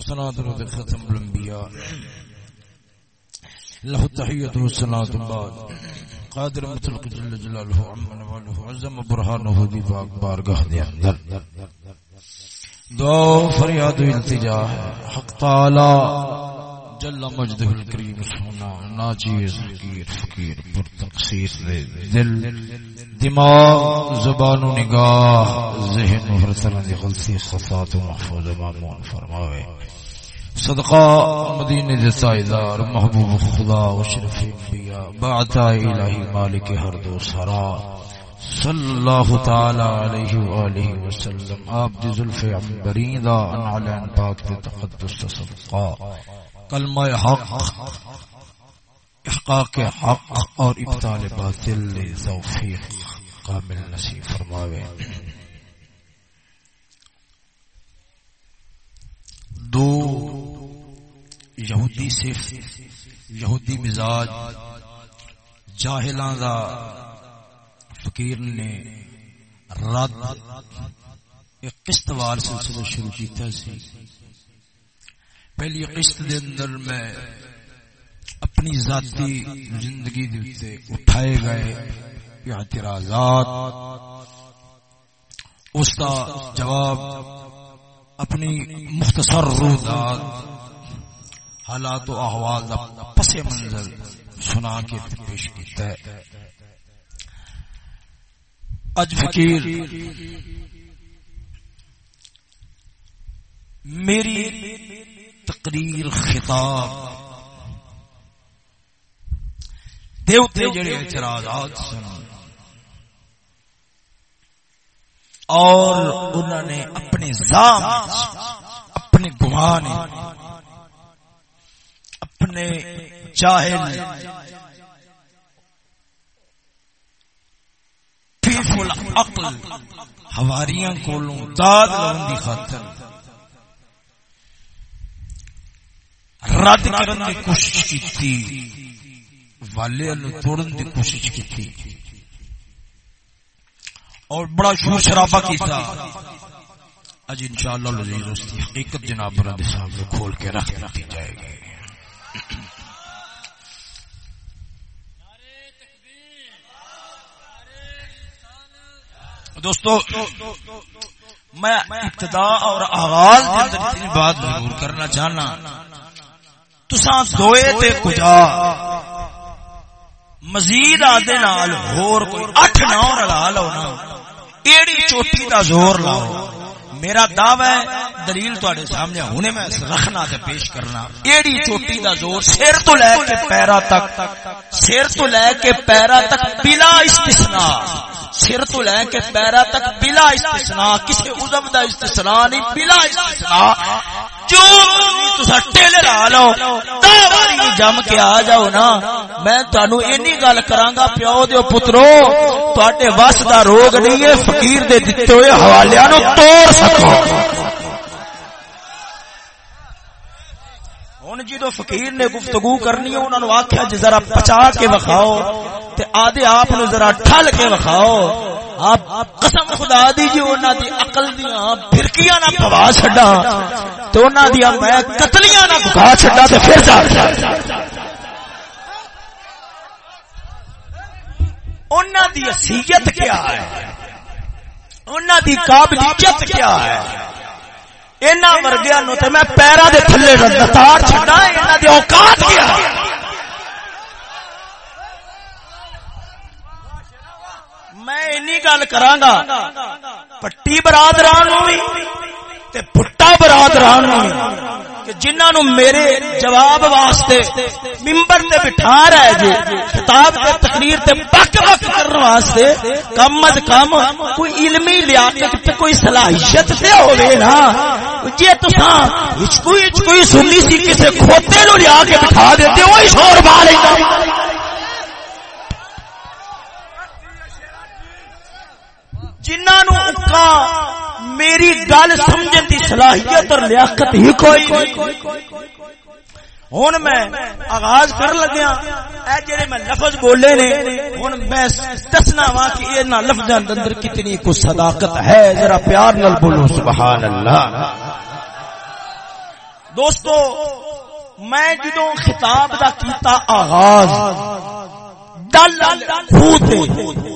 صلاة درود ختم الانبیاء له التحیت والصلاة بعد قادر مطلق جل جلالہ عم نواله عظم برهانه دی پاک بارگاہ دے اندر. دعا فریاد و التجا. حق تعالی. جل مجدہ الکریم، سونا، ناچیز، فقیر فقیر، پر تقصیر دے دل، دماغ، زبان و نگاہ، ذہن و ہر طرح دی غلطی خطات و محفوظ مامون فرماوے۔ صدقہ مدینہ دے سائدار محبوب خدا و شرف انبیاء بعتا الہی مالک ہر دو سرا۔ صلی اللہ تعالی علیہ وآلہ وسلم، آپ دی ظلف عنبرین دا انعلین پاک دے تقدس صدقہ۔ کلمہ حق، احقاق حق اور ابتال باطل توفیق کامل نصیب فرماوے۔ دو، یہودی صرف یہودی مزاج جاہلاں دا فقیر نے رد ایک قسط وار سلسلہ شروع کیتا سی۔ پہلی قسط دے اندر میں اپنی ذاتی زندگی دیتے اٹھائے گئے اعتراضات اس کا جواب اپنی مختصر رودات حالات و احوال دا پس منظر سنا کے پیش کیتا ہے۔ اج فقیر، میری تقریر خطاب۔ دیوتے جڑے اعتراضات سن۔ اور انہوں نے اپنے زام اپنے گمان اپنے جاہل فیفل عقل ہواریاں کولوں داد لون دی خاطر۔ رد کرن دی کوشش کیتی۔ والے نو توڑن دی کوشش کیتی۔ اور بڑا شور شرابہ کیتا۔ اج انشاءاللہ العزیز اس کی حقیقت جناب برند صاحب نے کھول کے رکھ دی جائے گی۔ دوستو، میں ابتدا اور آغاز کے اندر اتنی بات ضرور کرنا چاہنا۔ تساں دوئے تے کجا۔ مزید آدھے نال ہور کوئی اٹھ نو رلا لو نا ایڑی چوٹی دا زور لاؤ۔ میرا دعوی ہے، دلیل تواڈے سامنے ہونے میں رکھنا تے پیش کرنا۔ ایڑی چوٹی دا زور سر تو لے کے پیرا تک، سر تو لے کے پیرا تک بلا استثناء۔ سر تو لے کے پیرا تک بلا استثناء کسی عزم دا استثناء نہیں، بلا استثناء۔ جو ٹیلر آ لو جم کے آ جاؤ نا۔ میں تانوں اینی گل کراں پیو دیو پترو، تواڈے وس دا روگ نہیں ہے، فقیر دے دتے ہوئے حوالیاں نو توڑ سکو۔ جی ہن جدو فقیر نے گفتگو کرنی ہے انہاں نو آکھیا جے ذرا پچا کے وکھاؤ تے آدھے آپ نو ذرا ٹھل کے وکھاؤ۔ آپ قسم خدا دی جی انہاں دی عقل دیاں پھرکیاں نہ پوا چھڈا تے انہاں دی میں قتلیاں نہ بکا چھڈا تے پھر جا۔ انہاں دی حیثیت کیا ہے؟ انہاں دی قابلیت کیا ہے؟ انہاں ورگیاں نو تے میں پیراں دے تھلے دتار چھڈا انہاں دی اوقات کیا میں انی گل کراں گا، پٹی برادران نو وی تے پٹا برادران نو کہ جنہاں نو میرے جواب واسطے منبر تے بٹھا رہے جے، خطاب تے تقریر تے بک بک کرن واسطے کم از کم کوئی علمی لیاقت تے کوئی صلاحیت تے ہوے نا۔ جے تساں ہچ کوئی ہچ کوئی سنی سی، کسے کھوتے نو لیا کے بٹھا دیتے، وہی شور با لیندا جنہاں نو اکا میری گل سمجھن دی صلاحیت اور لیاقت ہی کوئی ہوں میں آغاز کر لگیا اے جڑے میں لفظ بولے نے ہوں میں دسنا وا کہ یہ لفظ اندر کتنی کو صداقت ہے۔ ذرا پیار نال بولو، سبحان اللہ۔ دوستو، میں جدو خطاب دا کیتا آغاز، دل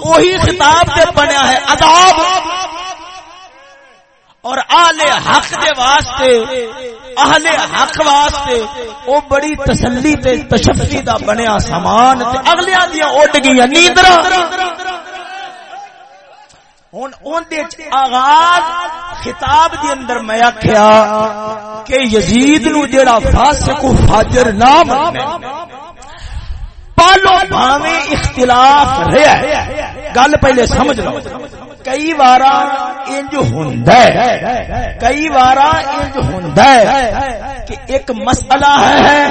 وہی خطاب دے بنیا ہے عذاب اور آل حق دے واسطے، اہل حق واسطے او بڑی تسلی تے تشفی دا بنیا سامان تے اگلیاں دیاں اڈ گئیاں نیندرا ہن اون دے آغاز خطاب دے اندر میں آکھیا کہ یزید نو جیڑا فاسق و فاجر نہ مننے پالو بھاویں اختلاف رہیا گل پہلے سمجھ لو۔ کئی بار انج ہوندا ہے کئی بار انج ہوندا ہے کہ ایک مسئلہ ہے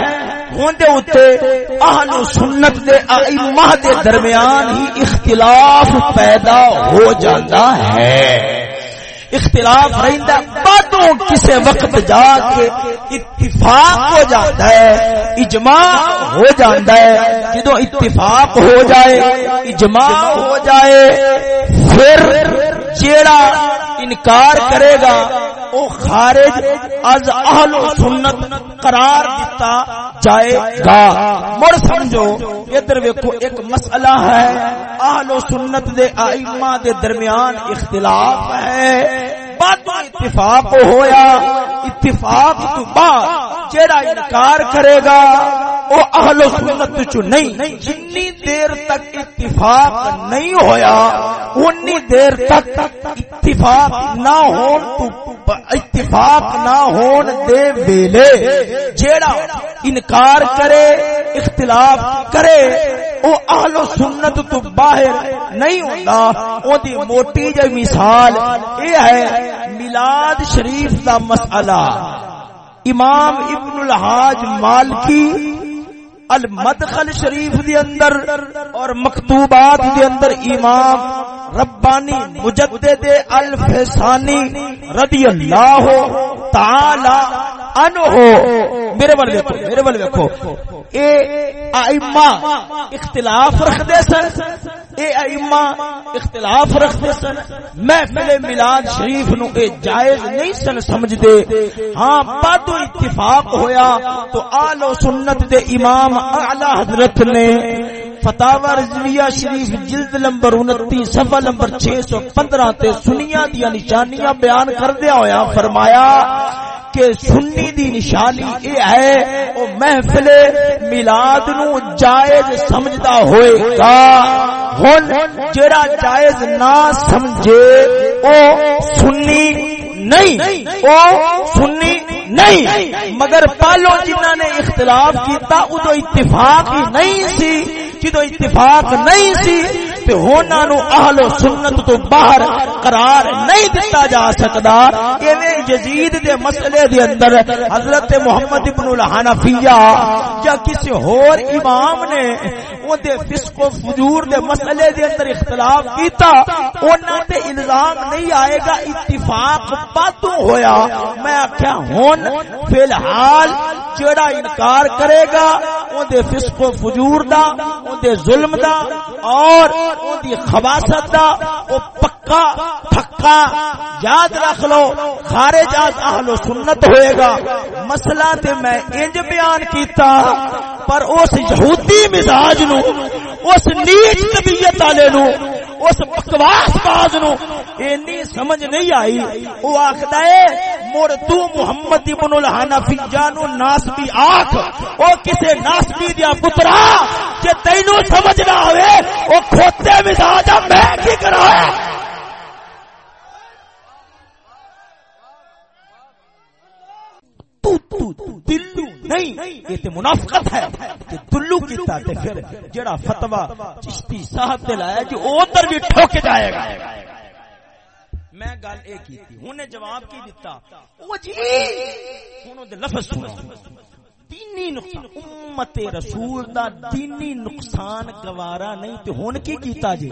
ہوندے اوتے اہل سنت دے ائمہ دے درمیان ہی اختلاف پیدا ہو جاتا ہے اختلاف رہندا بعدوں کسے وقت جا کے اتفاق ہو جاتا ہے، اجماع ہو جاتا ہے۔ جدو اتفاق ہو جائے، اجماع ہو جائے، پھر جیڑا انکار کرے گا، او خارج از اہل و سنت قرار دیتا جائے گا۔ مڑ سمجھو، ادھر ویکھو ایک مسئلہ ہے، اہل و سنت دے ائمہ دے درمیان اختلاف ہے۔ بعد اتفاق ہویا، اتفاق تو بعد جیڑا انکار کرے گا او اہل سنت چ نہیں۔ جنی دیر تک اتفاق نہیں ہویا انی دیر تک اتفاق نہ ہون تو اتفاق نہ ہون دے ویلے۔ جیڑا انکار کرے، اختلاف کرے او اہل سنت تو باہر نہیں ہوندا۔ او دی موٹی جی مثال اے ہے میلاد شریف دا مسئلہ۔ امام ابن الحاج مالکی، المدخل شریف دے اندر اور مکتوبات دے اندر امام ربانی مجدد الفسانی رضی اللہ تعالی عنہ میرے ول دیکھو میرے ول دیکھو اے ائمہ اختلاف رکھدے سن، اے ائمہ اختلاف رکھدے سن۔ محفل میلاد شریف نو اے جائز نہیں سن سمجھدے ہاں بعد اتفاق ہویا تو آل و سنت دے امام اعلی حضرت نے فتاوا رضویہ شریف جلد نمبر 29 صفحہ نمبر 615 تے سنیاں دی نشانیاں بیان کردیا ہویا، فرمایا کہ سنی دی نشانی اے ہے، او محفل میلاد نو جائز سمجھدا ہوئے گا۔ ہن جڑا جائز نہ سمجھے، او سنی نہیں، او سنی نہیں۔ مگر پالو جنہ نے اختلاف کیتا، ادو اتفاق ہی نہیں سی۔ جدو اتفاق نہیں سی تے ہونا نو اہل و سنت تو باہر قرار نہیں دیتا جا سکدا۔ ایویں یزید دے مسئلے دے اندر حضرت محمد ابن الحنفیہ یا کسی ہور امام نے او دے فسق و فجور دے مسئلے دے اندر اختلاف کیتا انہاں تے الزام نہیں آئے گا، اتفاق باتوں ہویا۔ میں آکھیا، ہن فی الحال جڑا انکار کرے گا، اون دے فسق و فجور دا، اون دے ظلم دا، اور اون دی خباست دا، او پکا پھکا یاد رکھ لو خارج از اہل سنت ہوئے گا۔ مسئلہ تے میں انج بیان کیتا، پر اس یہودی مزاج نو، اس نیچ طبیعت والے نو، اس بکواس باز نو اینی سمجھ نہیں آئی۔ او آکھدا ہے، مڑ تو محمد ابن الحنفی جانو ناسبی آکھ او کسے ناسبی دیا پترا کہ تینو سمجھ نہ ہوئے، او کھوتے مزاج میں کی کرا ہے تو دلو نہیں، یہ تے منافقت ہے کہ دلو کیتا تے پھر جڑا فتوا چشتی صاحب تے لایا کہ اوتر بھی ٹھوک جائے گا۔ میں گل اے کیتی ہن جواب کی دیتا او جی ہن دے لفظ سنو دینی نقصان، امت رسول دا دینی نقصان گوارا نہیں، تے ہن کی کیتا جی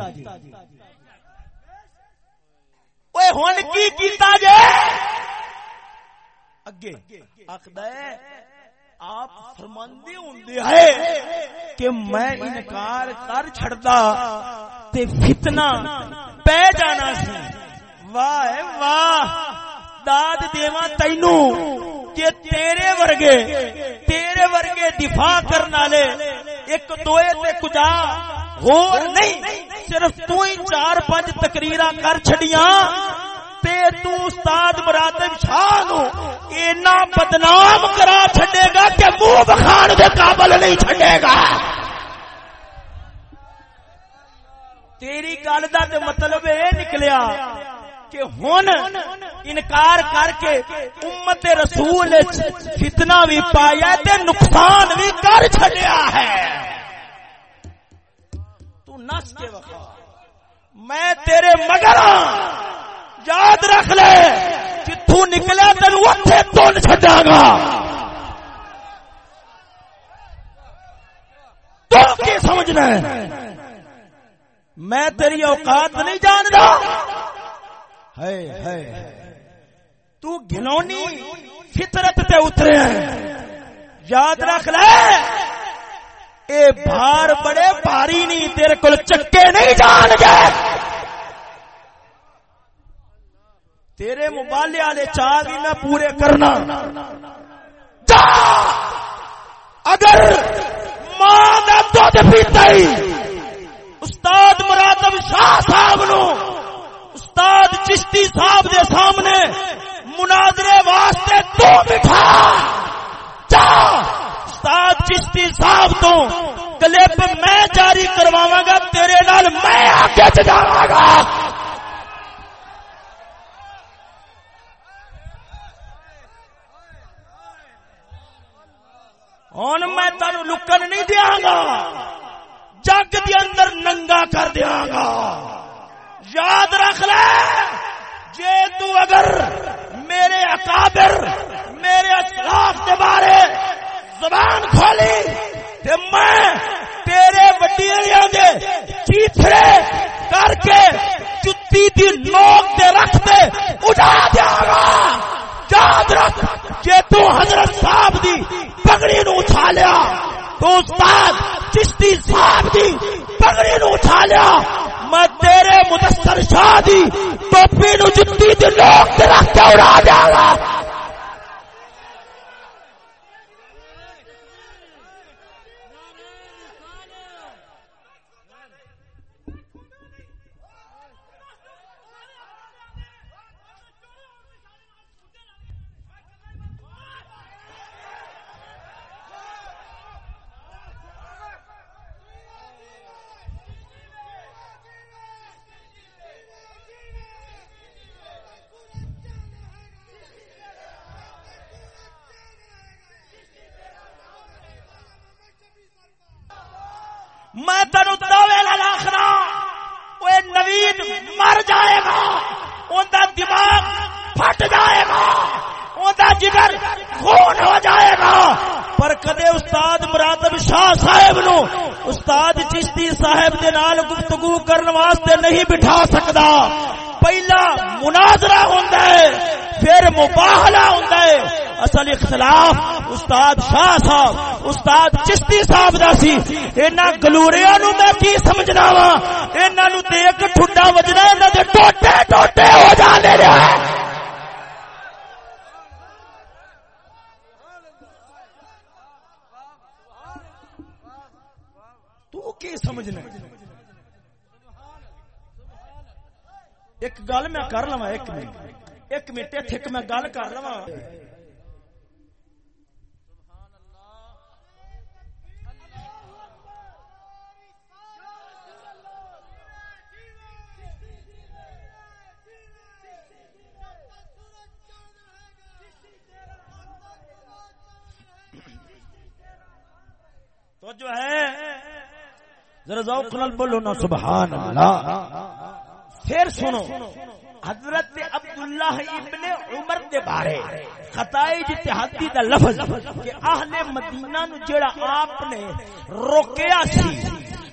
اوے ہن کی کیتا جی اگے۔ آپ فرماندے ہوندے ہے کہ میں انکار کر چھڑدا تے فتنہ پہ جانا سی۔ واہ واہ، داد دیواں تینوں کہ تیرے ورگے تیرے ورگے دفاع کرنے والے ایک دوے تے کجا ہو نہیں، صرف تو ہی چار پانچ تقریرا کر چھڑیاں۔ تے تو استاد مراتب شاہ نو اینا بدنام کرا چھڑے گا کہ منہ بخان دے قابل نہیں چھڑے گا تیری گل دا تے مطلب اے نکلیا کہ ہن انکار کر کے امت رسول فتنہ بھی پایا تے نقصان بھی کر چھڈیا ہے۔ تو نس کے وقت میں تیرے مگر ہاں۔ یاد رکھ لے جتوں نکلے تین اتنے تن چڈا گا۔ تو کی سمجھنا ہے میں تیری اوقات نہیں جانتا تو گنونی فطرت تے اترے یاد رکھ لے، اے بھار بڑے بھاری نہیں، تیرے کول چکے نہیں جان گے۔ تیرے موبائل والے چاہ بھی میں پورے کرنا۔ جا! اگر ماں کا دھد پیتا ہی استاد مرادم شاہ صاحب نو۔ استاد چشتی صاحب دے سامنے مناظرے واسطے تو بٹھا۔ جا! استاد چشتی صاحب تو کلپ میں جاری کرواواں گا، تیرے نال میں آگے چ جاواں گا۔ ہوں میں تین لکن نہیں دیا گا جگ دے اندر ننگا کر دیا گا یاد رکھ لے، جے تو اگر میرے اکابر، میرے اسلاف کے بارے زبان کھولی، تے میں تیرے وڈیریاں دے چیتھڑے کر کے جتی دی نوک دے رکھ دے اڑا دیا گا یاد رکھ جے تو حضرت صاحب دی پگڑی نو اٹھا لیا، تو استاد چشتی صاحب دی پگڑی نو اٹھا لیا۔ میں تیرے مدثر شاہ دی ٹوپی نو جتی دی لوک تے رکھ کے اڑا دیا میں تینوں دعوے لاخنا وہ نوید مر جائے گا ان کا دماغ پھٹ جائے گا ان کا جگر خون ہو جائے گا۔ پر کدے استاد مرادب شاہ صاحب نو استاد چشتی صاحب دے نال گفتگو کرنے واسطے نہیں بٹھا سکتا پہلا مناظرہ ہوندا ہے، پھر مباہلہ ہوندا ہے۔ اصل اختلاف استاد شاہ صاحب، استاد چشتی صاحب دا سی۔ اینا گلوریاں نو میں کی سمجھنا وا؟ اینا نو دیکھ ٹھڈا وجنا انہاں دے ٹوٹے ٹوٹے ہو جانے رہے تو کی سمجھنا ایک گل میں کر لوا ایک منٹ ایک منٹ ایک میں گل کر لوا تو جو ہے؟ ذرا ذوق نال بولو نا سبحان اللہ پھر سنو حضرت عبداللہ ابن عمر دے بارے خطائی جتحادی دا لفظ کہ اہل مدینہ نو جڑا آپ نے روکیا سی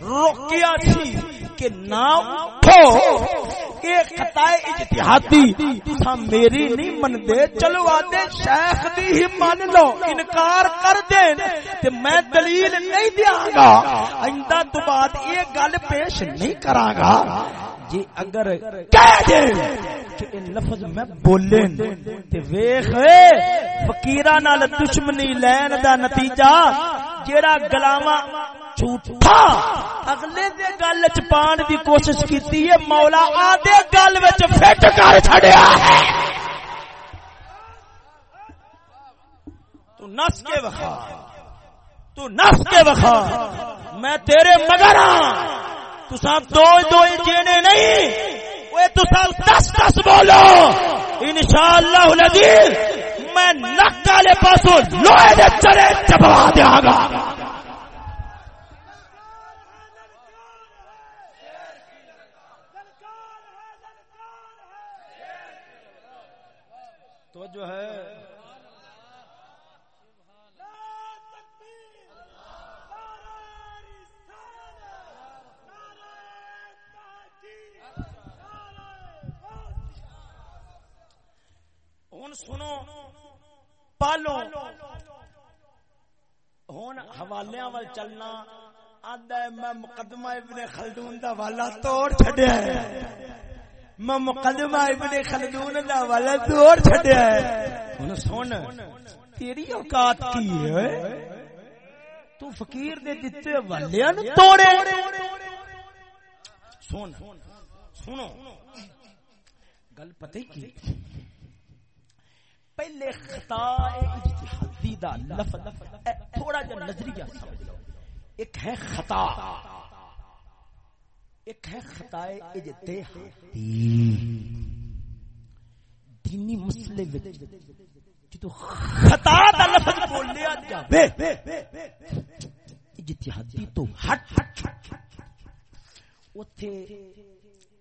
روکیا سی کہ نہ اٹھو کہ خطائے اجتہادی تسا میری نہیں من دے چلو آدے شیخ دی ہی من لو، انکار کر دین، تے میں دلیل نہیں دیاں گا۔ آئندہ تو بعد یہ گل پیش نہیں کراں گا۔ جی اگر کہہ دے کہ ان لفظ میں بولیں تے ویکھ فقیراں نال دشمنی لین دا نتیجہ، جیڑا گلاواں جھوٹا۔ اگلے دے گل وچ پان دی کوشش کیتی ہے، مولا آدے گل وچ فٹ کر چھڈیا ہے۔ تو نس کے وخا۔ تو نس کے وخا۔ میں تیرے مگر ہاں۔ تسا دو دو جینے نہیں۔ وہ تسا دس دس بولو۔ انشاءاللہ العزیز، میں نک والے پاسوں لوہے دے چلے چبا دیا گا۔ جو ہے۔ ہوں سنو، پالو۔ ہوں حوالے وال چلنا آدھا میں مقدمہ ابن خلدون دا والا توڑ چھڈیا ہے۔ میں مقدمہ ابن خلدون دا والا توڑ چھڈیا ہے۔ ہن سن، تیری اوقات کی ہے؟ تو فقیر دے دتے والیاں نو توڑے۔ سن، سنو۔ گل پتہ کی؟ پہلے خطا اجتہادی دا لفظ تھوڑا جا نظریہ سمجھ لو۔ ایک ہے خطا۔ ایک ہے خطا اجتہادی دینی مسئلے وچ جدو خطا دا لفظ بولیا جاوے، اجتہادی تو ہٹ۔ اوتھے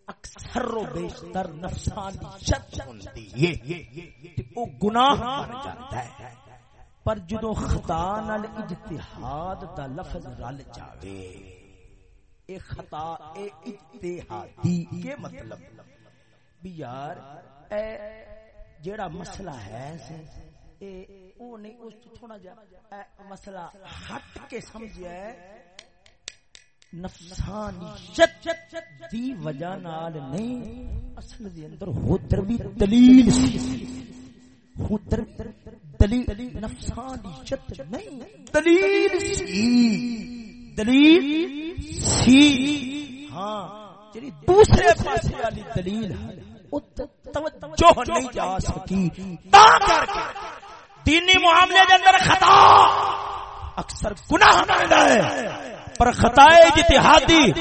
اکثر و بیشتر نفسانیت ہوندی ہے۔ او گناہ بن جاندا ہے۔ پر جدوں خطا نال اجتہاد دا لفظ رل جاوے اے خطا اے اجتہادی کے مطلب؟ بھی یار اے جیڑا مسئلہ ہے اے او نہیں اس تھوڑا جا مسئلہ ہٹ کے سمجھیا ہے نفسانیت دی وجہ نال نہیں اصل دے اندر ہوتر بھی دلیل سی۔ ہوتر دلیل نفسانیت نہیں دلیل سی۔ دلیل سی۔ ہاں جڑی دوسرے پاسے والی دلیل ہے او توجہ نہیں جا سکی۔ تا کر کے دینی معاملے دے اندر خطا۔ اکثر گناہ بندا ہے پر خطائے اجتہادی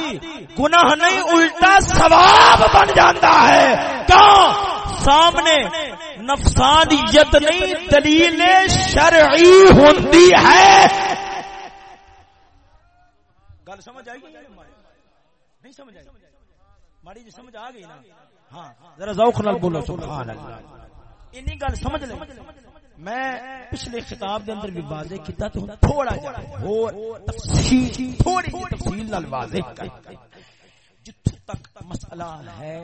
گناہ نہیں الٹا ثواب بن جاتا ہے۔ کیوں؟ سامنے نفسانیت نہیں دلیل شرعی ہوتی ہے۔ گل سمجھ آئی نہیں سمجھ آئی۔ ماڑی جی سمجھ آ گئی نا؟ ہاں ذرا ذوق نال بولو، سبحان اللہ۔ انی گل سمجھ لے۔ میں پچھلے خطاب دے اندر بھی واضح کیتا تو تھوڑا جا اور تفصیل، تھوڑی جی تفصیل نال واضح کر۔ جتھوں تک مسئلہ ہے،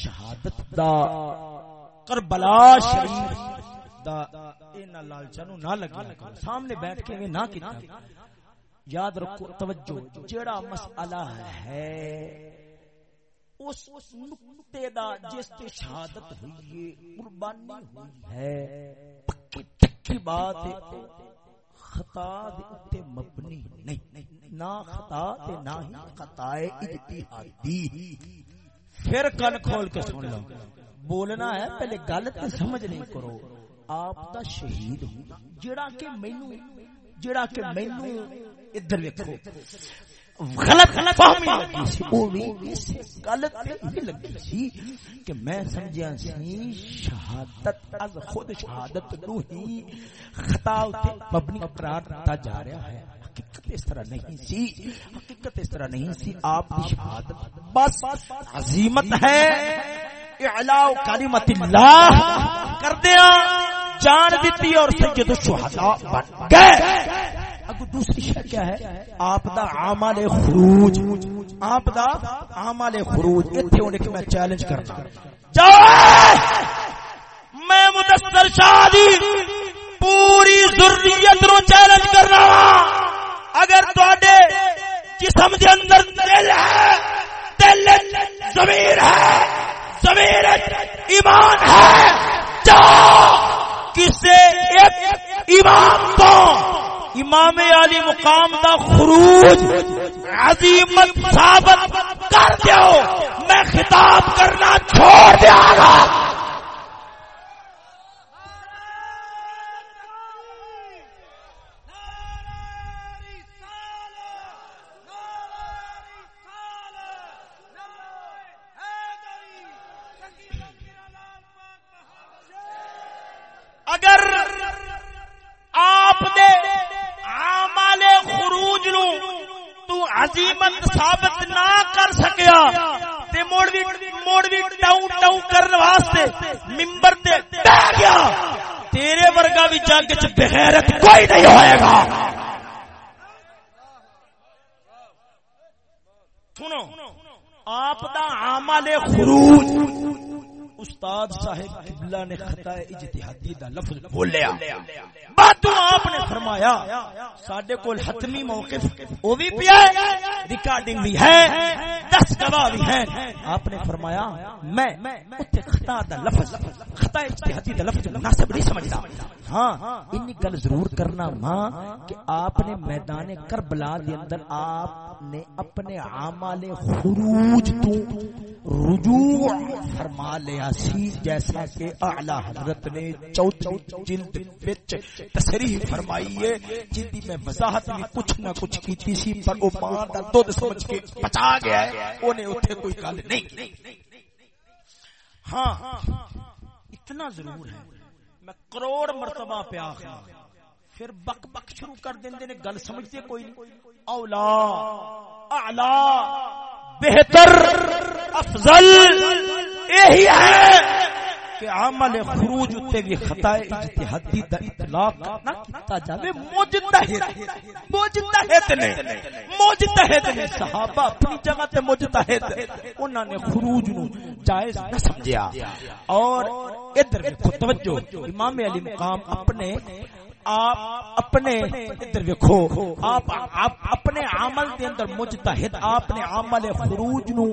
شہادت دا، کربلا شریف دا، اینا لالچا نو نہ لگا سامنے بیٹھ کے نہ کیتا۔ یاد رکھو، توجہ، جیڑا مسئلہ ہے، اس نقطے دا جس تے شہادت ہوئی ہے، قربانی ہوئی ہے، پکی بات ہے، خطا دے اتے مبنی نہیں، نہ خطا تے نہ ہی خطا اجتہادی۔ پھر کن کھول کے سن لو۔ بولنا ہے، پہلے گل تے سمجھ نہیں کرو۔ آپ دا شہید ہوں جڑا کہ مینوں جڑا کہ مینوں ادھر ویکھو۔ غلط فہمی لگی سی۔ او بھی غلط یہ لگی سی کہ میں سمجھیا سی شہادت از خود شہادت نو ہی خطا تے مبنی قرار دیتا جا رہا ہے۔ حقیقت اس طرح نہیں سی۔ حقیقت اس طرح نہیں سی۔ آپ کی شہادت بس عظیمت ہے۔ اعلاء کلمت اللہ کر دیا، جان دیتی اور سید الشہداء بن گئے۔ اگو دوسری شے کیا ہے؟ آپ دا عمل خروج۔ آپ دا عمل خروج۔ ایتھے ہونے کہ میں چیلنج کرنا جاؤ میں مدثر شادی پوری ذریت نو چیلنج کرنا ہاں۔ اگر تواڈے جسم دے اندر دل ہے، دل زمین ایمان ہے۔ جا کسے ایک ایمان تو امام علی مقام دا خروج عظیمت ثابت کر دیو۔ میں خطاب کرنا چھوڑ دیا گا۔ خروج نو تو عظیمت ثابت نہ کر سکیا تے موڑ بھی موڑ بھی ٹاؤں ٹاؤں کرنے واسطے ممبر تے بیٹھ گیا۔ تیرے ورگا بھی جنگ چ بغیرت کوئی نہیں ہوئے گا۔ سنو، آپ دا عمل خروج استاد صاحب قبلہ نے خطا اجتہادی دا لفظ بولیا۔ بعد آپ نے فرمایا ساڈے کول حتمی موقف او بھی پیا ریکارڈنگ بھی ہے دس گواہ بھی ہیں۔ آپ نے فرمایا میں اوتے خطا دا لفظ خطا اجتہادی دا لفظ مناسب نہیں سمجھدا ہاں انی گل ضرور کرنا ماں کہ آپ نے میدان کربلا دے اندر آپ نے اپنے اعمال خروج تو رجوع فرما لیا۔ سی جیسا کہ اعلی حضرت نے چوتھی جلد وچ تصریح فرمائی ہے، جن دی میں وضاحت بھی کچھ نہ کچھ کیتی سی، پر او ماں دا دودھ سمجھ کے بچا گیا ہے، اونے اوتھے کوئی گل نہیں۔ ہاں اتنا ضرور ہے۔ میں کروڑ مرتبہ پہ آخر پھر بک بک شروع کر دیں نے، گل سمجھتے کوئی نہیں۔ اولا اعلی بہتر، افضل یہی ہے کہ عمل خروج تے بھی خطا اجتہادی دا اطلاق نہ کیتا جاوے۔ مجتہد مجتہد نے مجتہد نے صحابہ اپنی جگہ تے مجتہد، انہاں نے خروج نو جائز نہ سمجھیا۔ اور ادھر توجہ، امام علی مقام اپنے آپ اپنے ادھر ویکھو، آپ اپنے عمل دے اندر مجتہد، آپ نے عمل خروج نو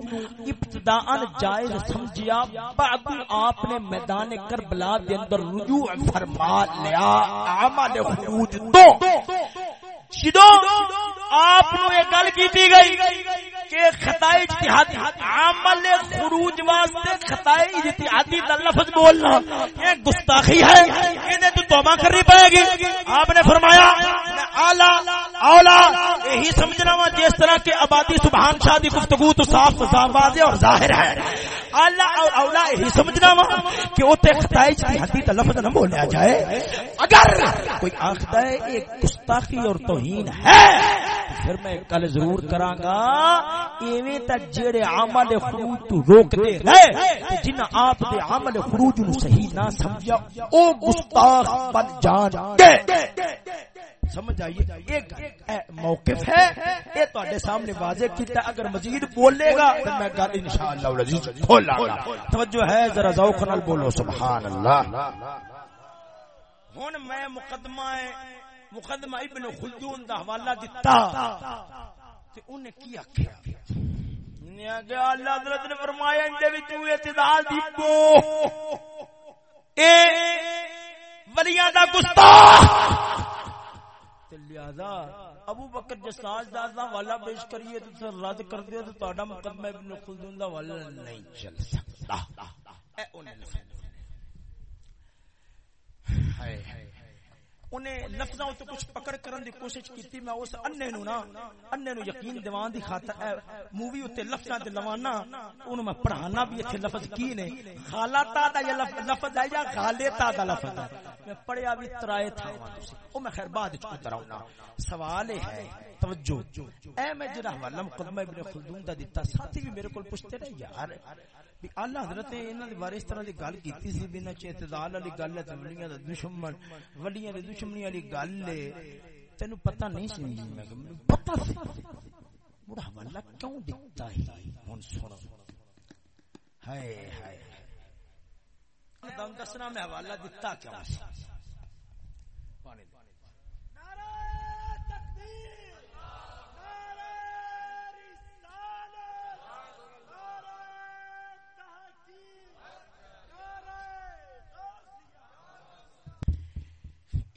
ابتداء جائز سمجھیا، بعد آپ نے میدان کربلا دے اندر رجوع فرما لیا، عمل خروج تو جدو آپ نو یہ گل کیتی گئی کہ خطائی اجتہادی عمل خروج واسطے خطائی اجتہادی دا لفظ بولنا، یہ گستاخی ہے، انہیں تو توبہ کرنی پائے گی۔ آپ نے فرمایا اعلی اولا، یہی سمجھنا وا جس طرح کے آبادی سبحان شاہ دی گفتگو تو صاف واضح اور ظاہر ہے۔ اعلی اور اولا، یہی سمجھنا وا کہ اوتے خطائی اجتہادی دا لفظ نہ بولیا جائے۔ اگر کوئی آخدا ہے ایک گستاخی اور تو توہین ہے پھر میں کل ضرور کراں گا ایویں تے جڑے عمل خروج تو روک دے رہے جنہ آپ دے عمل خروج نو صحیح نہ سمجھا، او گستاخ بن جان گے۔ سمجھ آئیے ایک موقف ہے یہ تے سامنے واضح کیتا اگر مزید بولے گا، تو میں گل انشاءاللہ العزیز کھولا گا۔ توجہ ہے، ذرا ذوق نال بولو، سبحان اللہ۔ ہن میں مقدمہ مقدمہ ابن خلدون دا حوالہ دیتا تے انہیں کی آکھیا؟ اللہ حضرت نے فرمایا اندے وچ اعتدال دی بو اے ولیاں دا گستاخ۔ تے لہذا ابو بکر جساج دا والا پیش کریے تو سر رد کر دیو تو تہاڈا مقدمہ ابن خلدون دا والا نہیں چل سکتا۔ اے انہیں ہائے ہائے۔ انہیں لفظوں تو کچھ پکڑ کرن دی کوشش کیتی، میں اس اننے نو نا اننے نو یقین دیوان دی خاطر مووی اوتے لفظاں تے لوانا اونوں میں پڑھانا بھی ایتھے لفظ کی نے، خالتا دا یہ لفظ ہے یا غالتا دا لفظ ہے؟ میں پڑھیا بھی ترائے تھا او میں خیر بعد وچ کراونا سوال ہے، توجہ۔ اے میں جڑا حوالہ مقدمہ ابن خلدون دا دتا، ساتھی بھی میرے کول پوچھتے رہے، یار اللہ حضرت انہاں دے بارے اس طرح دی گل کیتی سی، بنا چ اعتدال والی گل ہے ولیاں دا دشمن، ولیاں دی دشمنی والی گل ہے تینو پتہ نہیں سی میں پتہ سی۔ بڑا حوالہ کیوں دیتا ہے؟ ہن سن۔ ہائے ہائے۔ دم دسنا میں حوالہ دیتا کیوں سی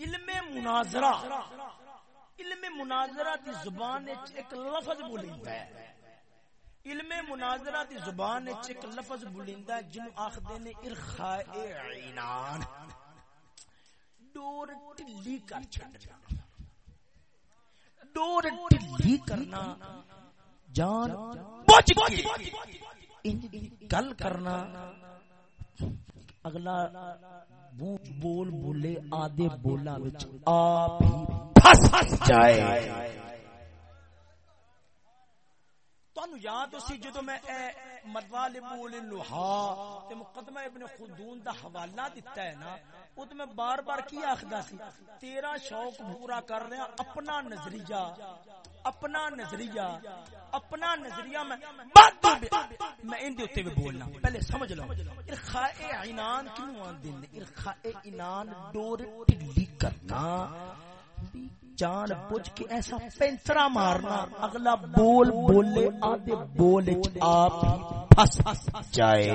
علم مناظرہ۔ علم مناظرہ دی زبان ایک لفظ بولیندا ہے۔ علم مناظرہ دی زبان ایک لفظ بولیندا ہے جنوں آکھدے نے ارخاء عینان ڈور ٹلی کر چھڈنا۔ ڈور ٹلی کرنا۔ جان بچ کے گل کرنا۔ اگلا بول بولے آدھے بولا آپ ہی پھس جائے۔ تانو یاد سی جدو میں اے مطالب لوہا تے مقدمہ ابن خلدون دا حوالہ دیتا ہے نا او تے میں بار بار کی آخدا سی؟ تیرا شوق پورا کر رہا، اپنا نظریہ اپنا نظریہ اپنا نظریہ میں بات میں ان دے اوتے بولنا۔ پہلے سمجھ لو ارخاء عنان کیوں آندے نے ارخاء عنان ڈور ٹلی کرنا۔ جان بوجھ کے ایسا پینترا مارنا اگلا بول بولے آدھے بول آپ پھس جائے۔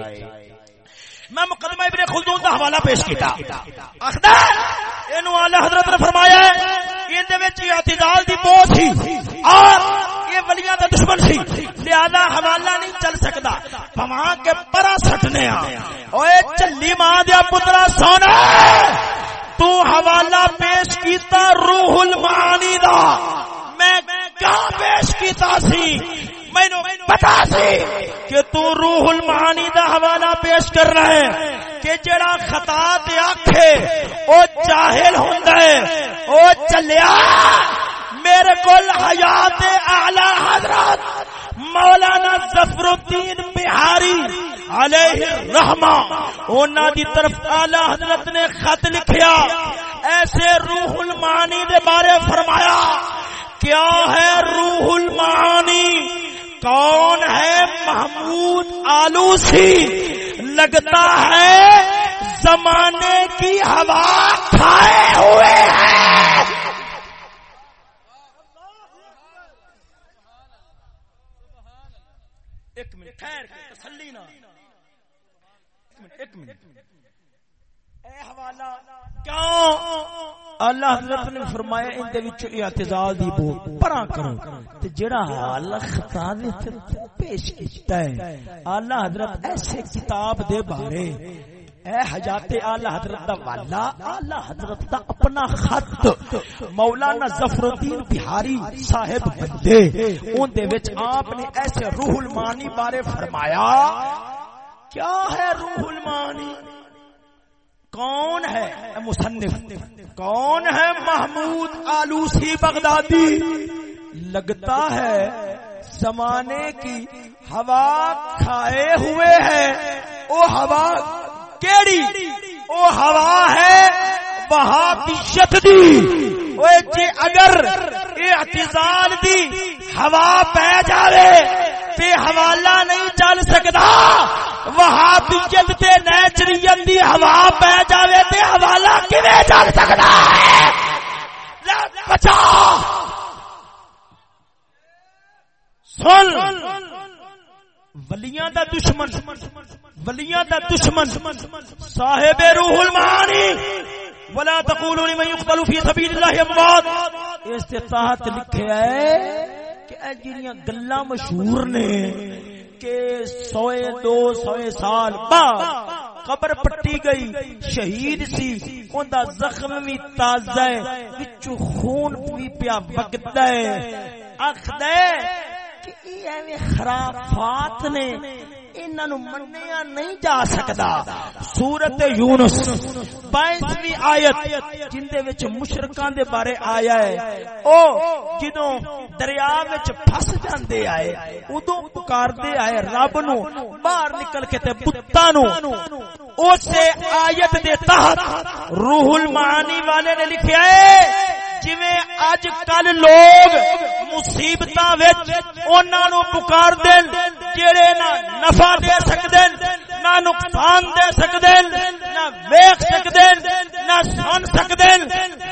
میں مقدمہ ابن خلدون دا حوالہ پیش کیتا۔ اخدا اینو اعلی حضرت نے فرمایا ہے این دے وچ اعتدال دی بہت تھی۔ اور یہ ولیاں دا دشمن سی لہذا حوالہ نہیں چل سکدا پواں کے پرا سٹنے آ۔ اوے چلی ماں دیا پترا سونا۔ تو حوالہ پیش کیتا روح المعانی دا۔ میں کہاں پیش کیتا سی؟ میں پتا سی کہ تو روح المعانی دا حوالہ پیش کر رہا ہے کہ جڑا خطا تے آکھے، او جاہل ہوندا ہے، او چلیا۔ میرے کول حیات اعلی حضرت مولانا ظفر الدین بہاری علیہ رحمہ اونا دی طرف اعلی حضرت نے خط لکھیا، ایسے روح المعانی دے بارے فرمایا، کیا ہے روح المعانی؟ کون ہے محمود آلوسی؟ لگتا ہے زمانے کی ہوا کھائے ہوئے ہیں ایک منٹ ٹھہر کے تسلی نہ۔ ایک منٹ اے حوالہ کیوں؟ اللہ حضرت نے فرمایا ان دے وچ اعتزال دی بو پرا کرو۔ تے جڑا حال خطا پیش کیتا ہے۔ اللہ حضرت ایسے کتاب دے بارے اے حجات اعلی حضرت دا والا، اعلی حضرت دا اپنا خط۔ مولانا ظفر الدین بہاری صاحب بندے، اون دے وچ آپ نے ایسے روح المانی بارے فرمایا، کیا ہے روح المانی؟ کون ہے مصنف؟ کون ہے محمود آلوسی بغدادی؟ لگتا ہے زمانے کی ہوا کھائے ہوئے ہے وہ ہوا کیڑی؟ او ہوا ہے وہابیت دی اوے جی اگر اے اعتزال دی ہوا پہ جاوے، تے حوالہ نہیں چل سکدا۔ وہابیت تے نیچریت دی ہوا پہ جاوے، تے حوالہ کیویں چل سکدا ہے؟ بچا۔ سن، ولیاں دا دشمن۔ ولیاں دا دشمن، صاحب روح المعانی، ولا تقولوا لمن يقتل في سبيل الله اموات۔ اس تے تحت لکھیا ہے کہ اے جڑیاں گلاں مشہور نے کہ سوئے دو، سوئے سال بعد قبر پٹی گئی، شہید سی اوندا زخم بھی تازہ ہے وچ خون بھی پیا وگدا ہے۔ اکھدا ہے خرافات نے انہوں منیا نہیں جا سکتا۔ سورت یونس بائیسویں آیت جن دے وچ مشرقان دے بارے آیا ہے۔ او جدو دریا پس جاندے آئے ادو پکاردے آئے رب نو، باہر نکل کے تے بتا نو۔ اسے آیت دے تحت روح المعانی والے نے لکھیا ہے، جویں اج کل لوگ مصیبت پکار دین جڑے نہ نفع نفع دے سکتے نہ نقصان دے سکتے نہ ویخ سکتے نہ سن سکتے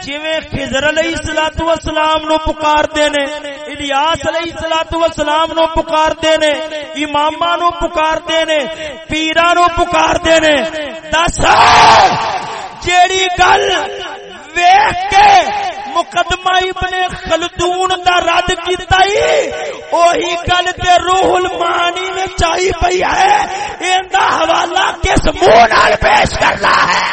جویں خضر علیہ الصلوۃ والسلام نو پکار نے، الیاس علیہ الصلوۃ والسلام نو پکار نے، اماماں نو پکار نے، پیراں نو پکار نے۔ دس جیڑی گل ویخ کے مقدمہ ابن خلدون دا رد کیتا ہی، اوہی گل تے روح المانی میں چاہی پئی ہے۔ این دا حوالہ کس منہ نال پیش کرنا ہے؟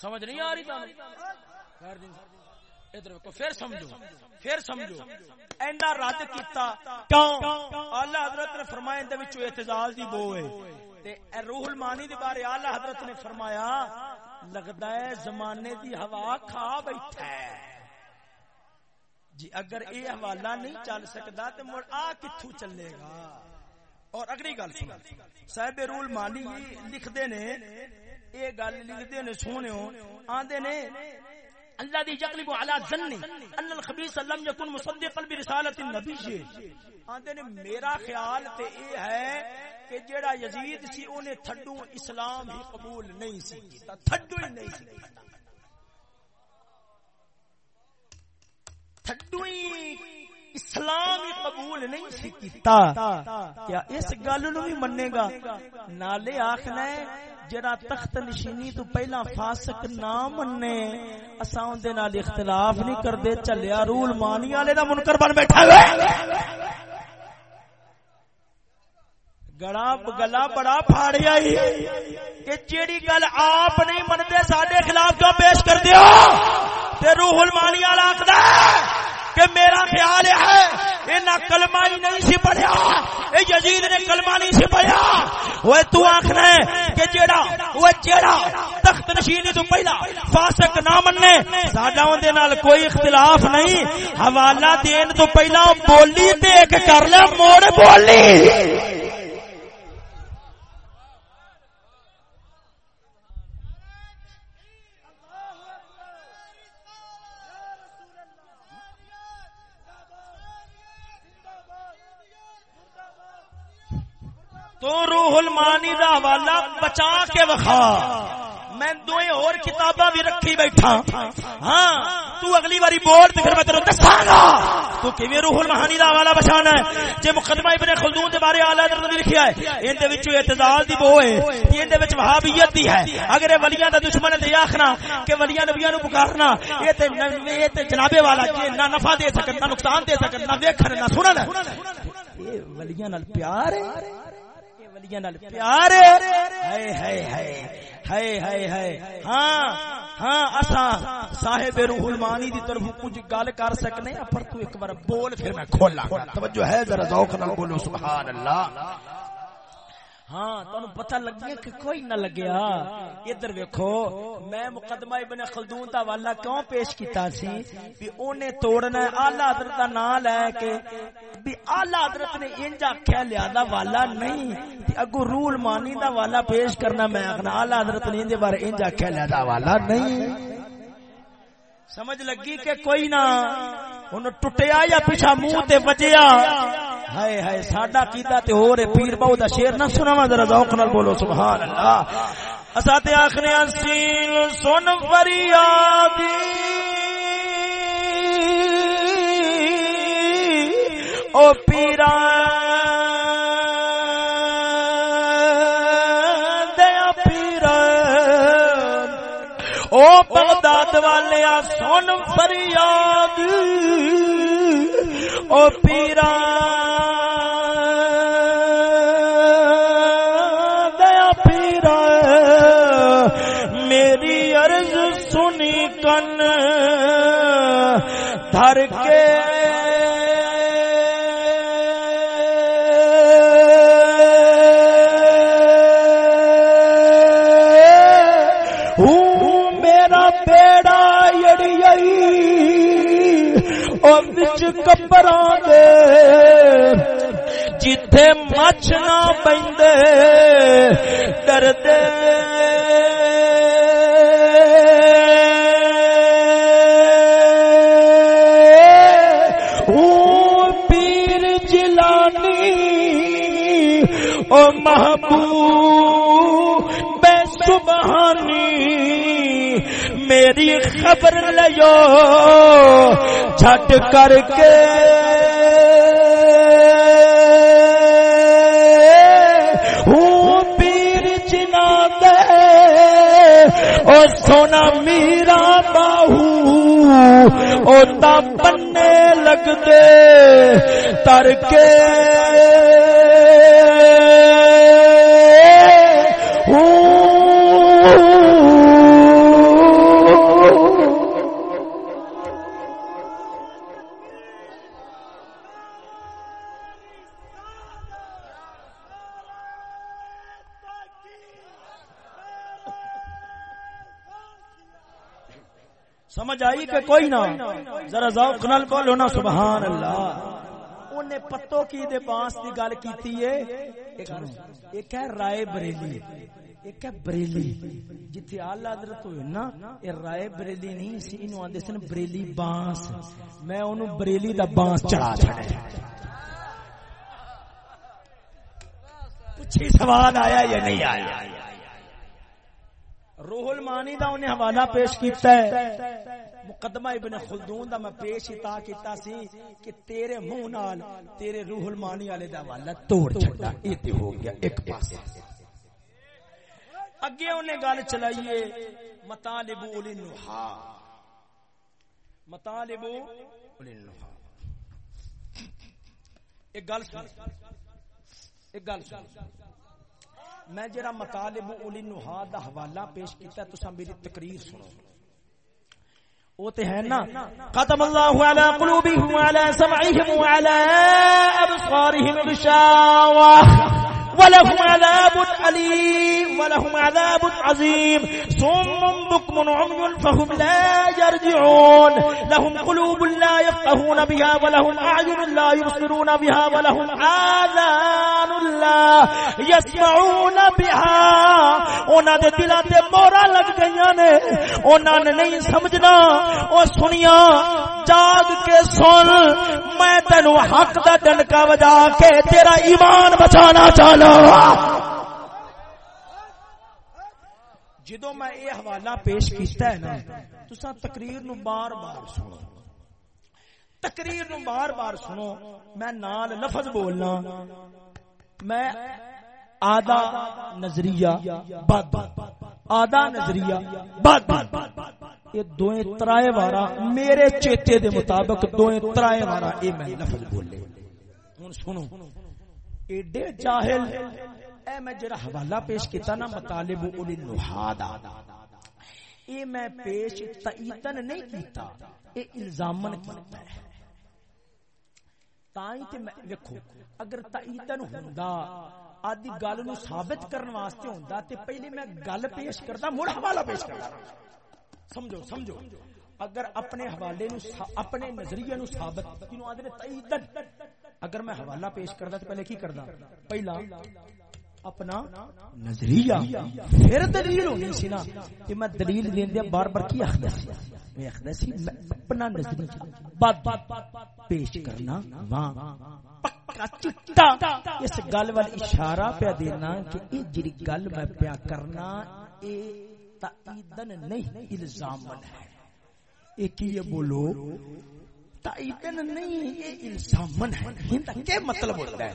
سمجھ نہیں آ رہی جی، ادھر پھر سمجھو پھر سمجھو۔ اینا رد کیتا، کیوں؟ اللہ حضرت نے فرمایا، اندے وچوں اعتزال دی بو ہے۔ تے روح المانی دے بارے اعلی حضرت نے فرمایا لگتا ہے زمانے دی ہوا کھا بیٹھا ہے۔ جی اگر اے حوالہ نہیں چل سکتا تو مڑ آ کتھوں چلے گا۔ اور اگلی گل سن صاحب رول مالی لکھتے نے یہ گل لکھتے نے سونے آدھے نے اللہ دی یقلب علی ظن ان الخبیث لم یکن مصدقا برسالت النبی۔ آندے نے میرا خیال تے اے ہے کہ جیڑا یزید سی اونے تھڈو اسلام ہی قبول نہیں سی کیتا، تھڈو ہی نہیں سی کیتا۔ تھڈو ہی اسلام ہی قبول نہیں سی کیتا۔ کیا اس گل نو بھی منے گا؟ نالے آکھنا ہے، جڑا تخت نشینی تو پہلا فاسق نہ مننے، اساں اون دے نال اختلاف نہیں کردے، چلیا رول مانی والے دا منکر بن بیٹھا ہے گڑا گلا بڑا پھاڑیا ہی۔ کہ جیڑی گل آپ نہیں منتے ساڈے خلاف کیوں پیش کر دیو تے روح المانی والا آکھدا ہے۔ کہ میرا خیال ہے یہ نہ کلمہ ہی نہیں سی پڑھیا، اے یزید نے کلمہ نہیں سی پڑھیا۔ اوے تو آخنا ہے کہ جیڑا اوے جیڑا تخت نشینی تو پہلا فاسق نہ مننے، ساڈا اون دے نال کوئی اختلاف نہیں۔ حوالہ دین تو پہلا بولی تے ایک کر لے، موڑ بولی۔ تو روح المانی دا حوالہ بچا کے وخا میں دوئے اور کتاباں بھی رکھی بیٹھا۔ ہاں تو اگلی باری بورڈ تے پھر میں تینوں دساں گا۔ تو کیویں روح المانی دا حوالہ بچانا ہے؟ جے مقدمہ ابن خلدون دے بارے اعلی حضرت نے لکھیا ہے این دے وچ اعتزال دی بو ہے این دے وچ وہابیت دی ہے۔ اگر اے ولیاں دا دشمن ہے تے آکھنا کہ ولیاں نبیاں نو پکارنا، اے تے اے تے جناب والا کہ نہ نفع دے سکن، نہ نقصان دے سکن، نہ ویکھن، نہ سنن۔ اے ولیاں نال پیار ہے؟ پیار ہاں ہاں اساں صاحب روح المانی دی طرف کچھ گل کر سکنے پر تو ایک بار بول پھر میں کھولا توجہ ہے ذرا ذوق نال بولو سبحان اللہ ہاں تانوں پتہ لگیا کہ کوئی نہ لگیا۔ ادھر ویکھو، میں مقدمہ ابن خلدون دا والا کیوں پیش کیتا سی؟ بھی اونے توڑنا ہے، اعلی حضرت دا نام لے کے بھی اعلی حضرت نے انج آکھیا لیا دا والا نہیں۔ تے اگو رول مانی دا والا پیش کرنا میں اگنا اعلی حضرت نے دے بارے انج آکھیا لیا دا والا نہیں۔ سمجھ لگی کہ کوئی نہ؟ انہوں ٹوٹیا یا پیچھا منہ تے بجیا ہائے ہائے ساڈا کیدا تے ہور پیر باو دا شعر نہ سناواں ذرا ذوق نال بولو سبحان اللہ اسا تے آخنے اسیل سن فریاد او پیرا بغداد والے سن فریاد او پیرا دیا پیرا میری عرض سنی کن دھر کے بچ دے جتھے مچھ نہ پہندے ڈر پیر جلانی او محبوب بے سبحانی میری خبر لیو چھٹ کر کے ہوں پیر جنا دے او سونا میرا باہو او تا بننے لگ دے تر کے سمجھ آئی کہ کوئی نہ ذرا ذوق نال بولو نا، سبحان اللہ۔ اونے پتو کی دے بانس دی گل کیتی ہے۔ ایک ہے رائے بریلی۔ ایک ہے بریلی۔ جتھے اعلی حضرت ہوئے نا، اے رائے بریلی نہیں سی اینو آندے سن بریلی بانس۔ میں اونوں بریلی دا بانس چڑھا چھڑیا پوچھی سوال آیا یا نہیں آیا؟ روح المانی دا انہیں حوالہ پیش کیتا ہے۔ مقدمہ ابن خلدون دا میں پیش اتا کیتا سی کہ تیرے منہ نال تیرے روح المانی والے دا حوالہ توڑ چھڈا ایتے ہو گیا ایک پاس اگے انہیں گل چلائیے۔ مطالب اولی نوحا مطالب اولی نوحا ایک گل سن۔ ایک گل سن۔ میں جرا مطالب اولی نوحا دا حوالہ پیش کیتا ہے تسا میری تقریر سنو۔ وہ تے ہے نا ختم اللہ علی قلوبہم وعلی سمعہم وعلی ابصارہم غشاوہ۔ ولهم عذاب أليم، ولهم عذاب عظيم. صم بكم عمي فهم لا يرجعون. لهم قلوب لا يفقهون بها، ولهم أعين لا يبصرون بها، ولهم آذان لا يسمعون بها. انہاں دے دلاں تے مورا لگ گئیاں نے، انہاں نے نہیں سمجھنا. او سنیا، جاگ کے سن، میں تینو حق دا ڈنکا بجا کے تیرا ایمان بچانا چاہنا جدو میں یہ حوالہ پیش کیتا ہے نا تسا تقریر نو بار بار سنو۔ تقریر نو بار بار سنو، میں نال لفظ بولنا۔ میں آدھا نظریہ بد، آدھا نظریہ بد۔ یہ دوئیں ترائے وارا، میرے چیتے دے مطابق دوئیں ترائے وارا اے میں لفظ بولے۔ ہن سنو۔ ایڈے جاہل۔ اے میں جرا حوالہ پیش کیتا نا، مطالب اولی نحادا اے میں پیش تایتن نہیں کیتا، اے الزامن کیتا ہے۔ تائیں تے میں ویکھو، اگر تایتن ہوندا، آدھی گل نو ثابت کرن واسطے ہوندا، تے پہلے میں گل پیش کردا، مڑ حوالہ پیش کردا۔ سمجھو سمجھو۔ اگر اپنے حوالے نو اپنے نظریے نو ثابت کینو آدھے تایتن اگر میں حوالہ پیش کردا تو پہلے کی کردا؟ پہلا، اپنا نظریہ. پھر دلیل ہونی سی نا کہ میں دلیل دیندیا بار بار کی آخدا سی؟ میں آخدا سی اپنا نظریہ بعد پیش کرنا وہاں پکا چٹا۔ اس گل وال اشارہ پہ دینا کہ یہ جڑی گل میں پیا کرنا اے تائیدن نہیں الزامن ہے۔ ایک یہ بولو، تائیدن نہیں، یہ الزامن ہے۔ ہندا کیا مطلب ہوتا ہے؟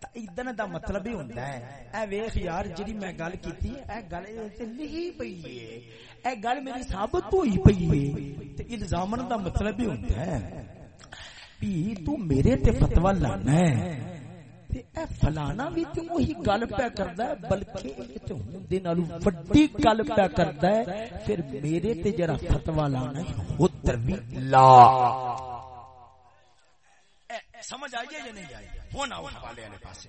تائیدن دا مطلب ہی ہوندا ہے۔ اے ویکھ یار جڑی میں گل کیتی اے گل تے لکھی پئی ہے۔ اے گل میری ثابت ہوئی پئی ہے۔ تے الزامن دا مطلب ہی ہوندا ہے۔ بھی تو میرے تے فتوی لانا ہے۔ اے فلانا بھی تے وہی گل پہ کردا ہے بلکہ تے ہوندے نالو وڈی گل پہ کردا ہے۔ پھر میرے تے جرا فتوی لانا ہے ادھر بھی لا۔ سمجھ آئیے یا نہیں آئی؟ ہونا وہ حوالے والے پاس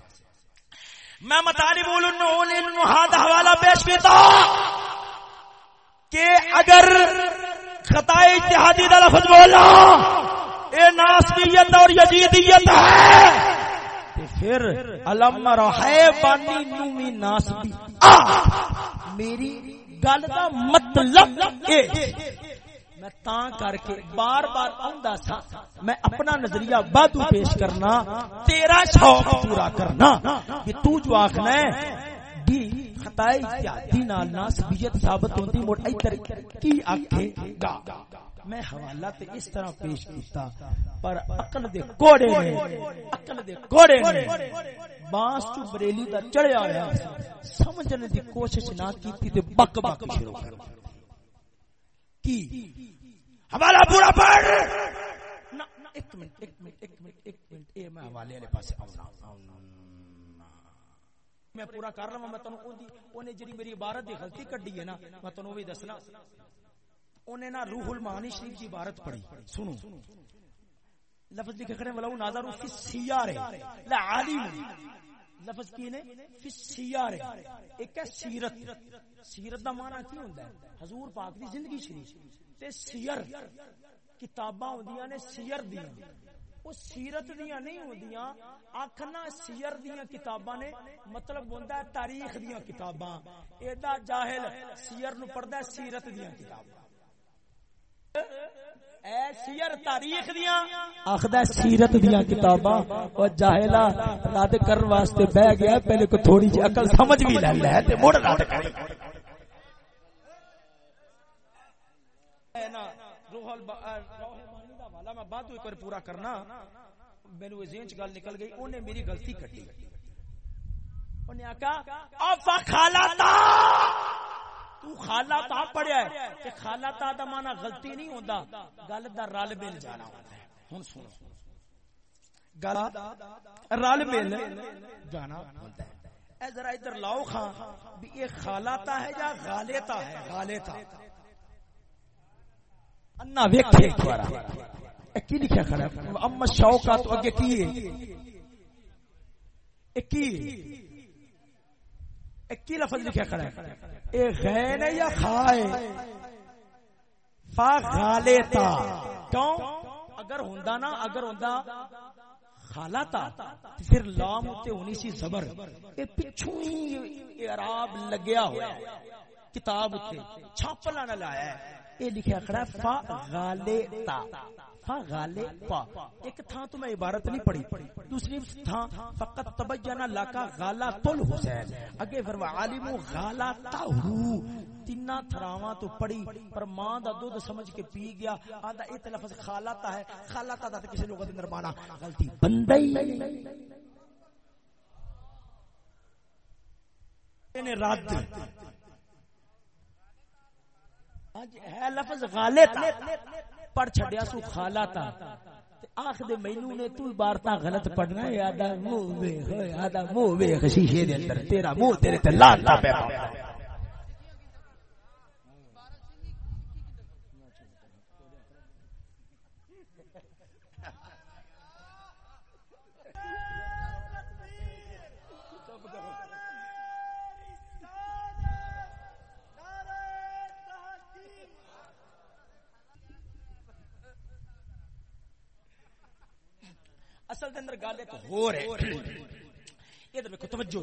میں مطالب بولوں حوالہ پیش کیتا۔ کہ اگر خطا اتحادی دا لفظ بولا اے ناسبیت اور یزیدیت ہے۔ پھر علم رہے بانی نومی ناسبی میری گل دا مطلب اے۔ میں تاں کر کے بار بار آندا سا۔ میں اپنا نظریہ بادو پیش کرنا، تیرا شوق پورا کرنا۔ کہ تو جو آکھنا ہے بھی خطائی اتحادی نال ناسبیت ثابت ہوندی موڑ ای کی آکھے گا؟ میں حوالہ تے اس طرح پیش کیتا۔ پر عقل دے کوڑے نے عقل دے کوڑے نے بانس چ بریلی دا چڑھیا ہوا سمجھنے دی کوشش نہ کیتی تے بک بک شروع کر کی؟ حوالہ پورا پڑھ! نہ ایک منٹ ایک منٹ ایک منٹ ایک منٹ۔ اے میں حوالے والے پاسے آؤں میں پورا کر لوا میں انہیں جی میری عبارت کی غلطی کڈی ہے نا میں تنوع بھی دسنا۔ انہیں نا روح المعانی شریف کی عبارت پڑھی۔ سنو۔ لفظ لکھے کھڑے ولو ناظر فی السیارے لا عالم لفظ کی نے؟ فی السیارے ایک ہے سیرت۔ سیرت دا معنی کی ہوندا ہے؟ حضور پاک دی زندگی شریف۔ تے سیر، کتاباں ہوندیاں نے سیر دیاں۔ وہ سیرت دیاں نہیں ہوندیاں آکھنا سیر دیاں کتاباں نے مطلب ہوندا ہے تاریخ دیاں کتاباں۔ ایڈا جاہل سیر نو پڑھدا ہے، سیرت دیاں کتاباں۔ سیر تاریخ دیاں آخدا سیرت دیاں کتاباں او جاہلا رد کرن واسطے بیٹھ گیا پہلے کو تھوڑی جی عقل سمجھ بھی لے لے تے مڑ رد کر۔ روح البانی دا والا میں بعد ایک پورا کرنا۔ مینو ذہن چ گل نکل گئی اونے میری غلطی کٹی اونے آکا افا خالتا تو خالہ تا پڑھیا ہے کہ خالہ تا دا مانا غلطی نہیں ہوندا، گل دا رل مل جانا ہوندا ہے۔ ہن سنو۔ گل رل مل جانا ہوندا ہے۔ اے ذرا ادھر لاؤ خان بھی یہ خالتا ہے یا غالتا ہے؟ غالتا انا ویکھے ایک بار۔ کی لکھا کھڑا ہے؟ اما شوقہ تو اگے کی ہے؟ ایک کی؟ کی لفظ لکھا کھڑا ہے اے غین یا خائے فا غالتا کیوں؟ اگر ہوندا نا اگر ہوندا خالاتا پھر لام تے ہونی سی زبر۔ اے پچھوں ہی اعراب لگیا ہوا کتاب تے چھاپلا نہ لایا ہے۔ اے لکھیا کھڑا فا غالتا فا غالتا ایک تھا تو میں عبارت نہیں پڑھی، دوسری تھا فقط تبینا لاکا غالات الحسین اگے فرما عالم غالتا ہو تینا تھراواں تو پڑھی، پر ماں دا دودھ سمجھ کے پی گیا۔ آدھا ایت لفظ خالاتا ہے خالاتا دا کسی لوگوں اندر مانا۔ غلطی بندئی نے رات ہے لفظ غالط پڑھ چھڑیا سو خالا آخ دے مینو نے تو عبارتاں غلط پڑھنا ہے۔ آدھا منہ ویکھ، آدھا منہ ویکھ شیشے دے اندر۔ تیرا منہ تیرے تے لال پہ پیا اصل دے اندر گل ایک ہور ہے۔ ادھر ویکھو، توجہ۔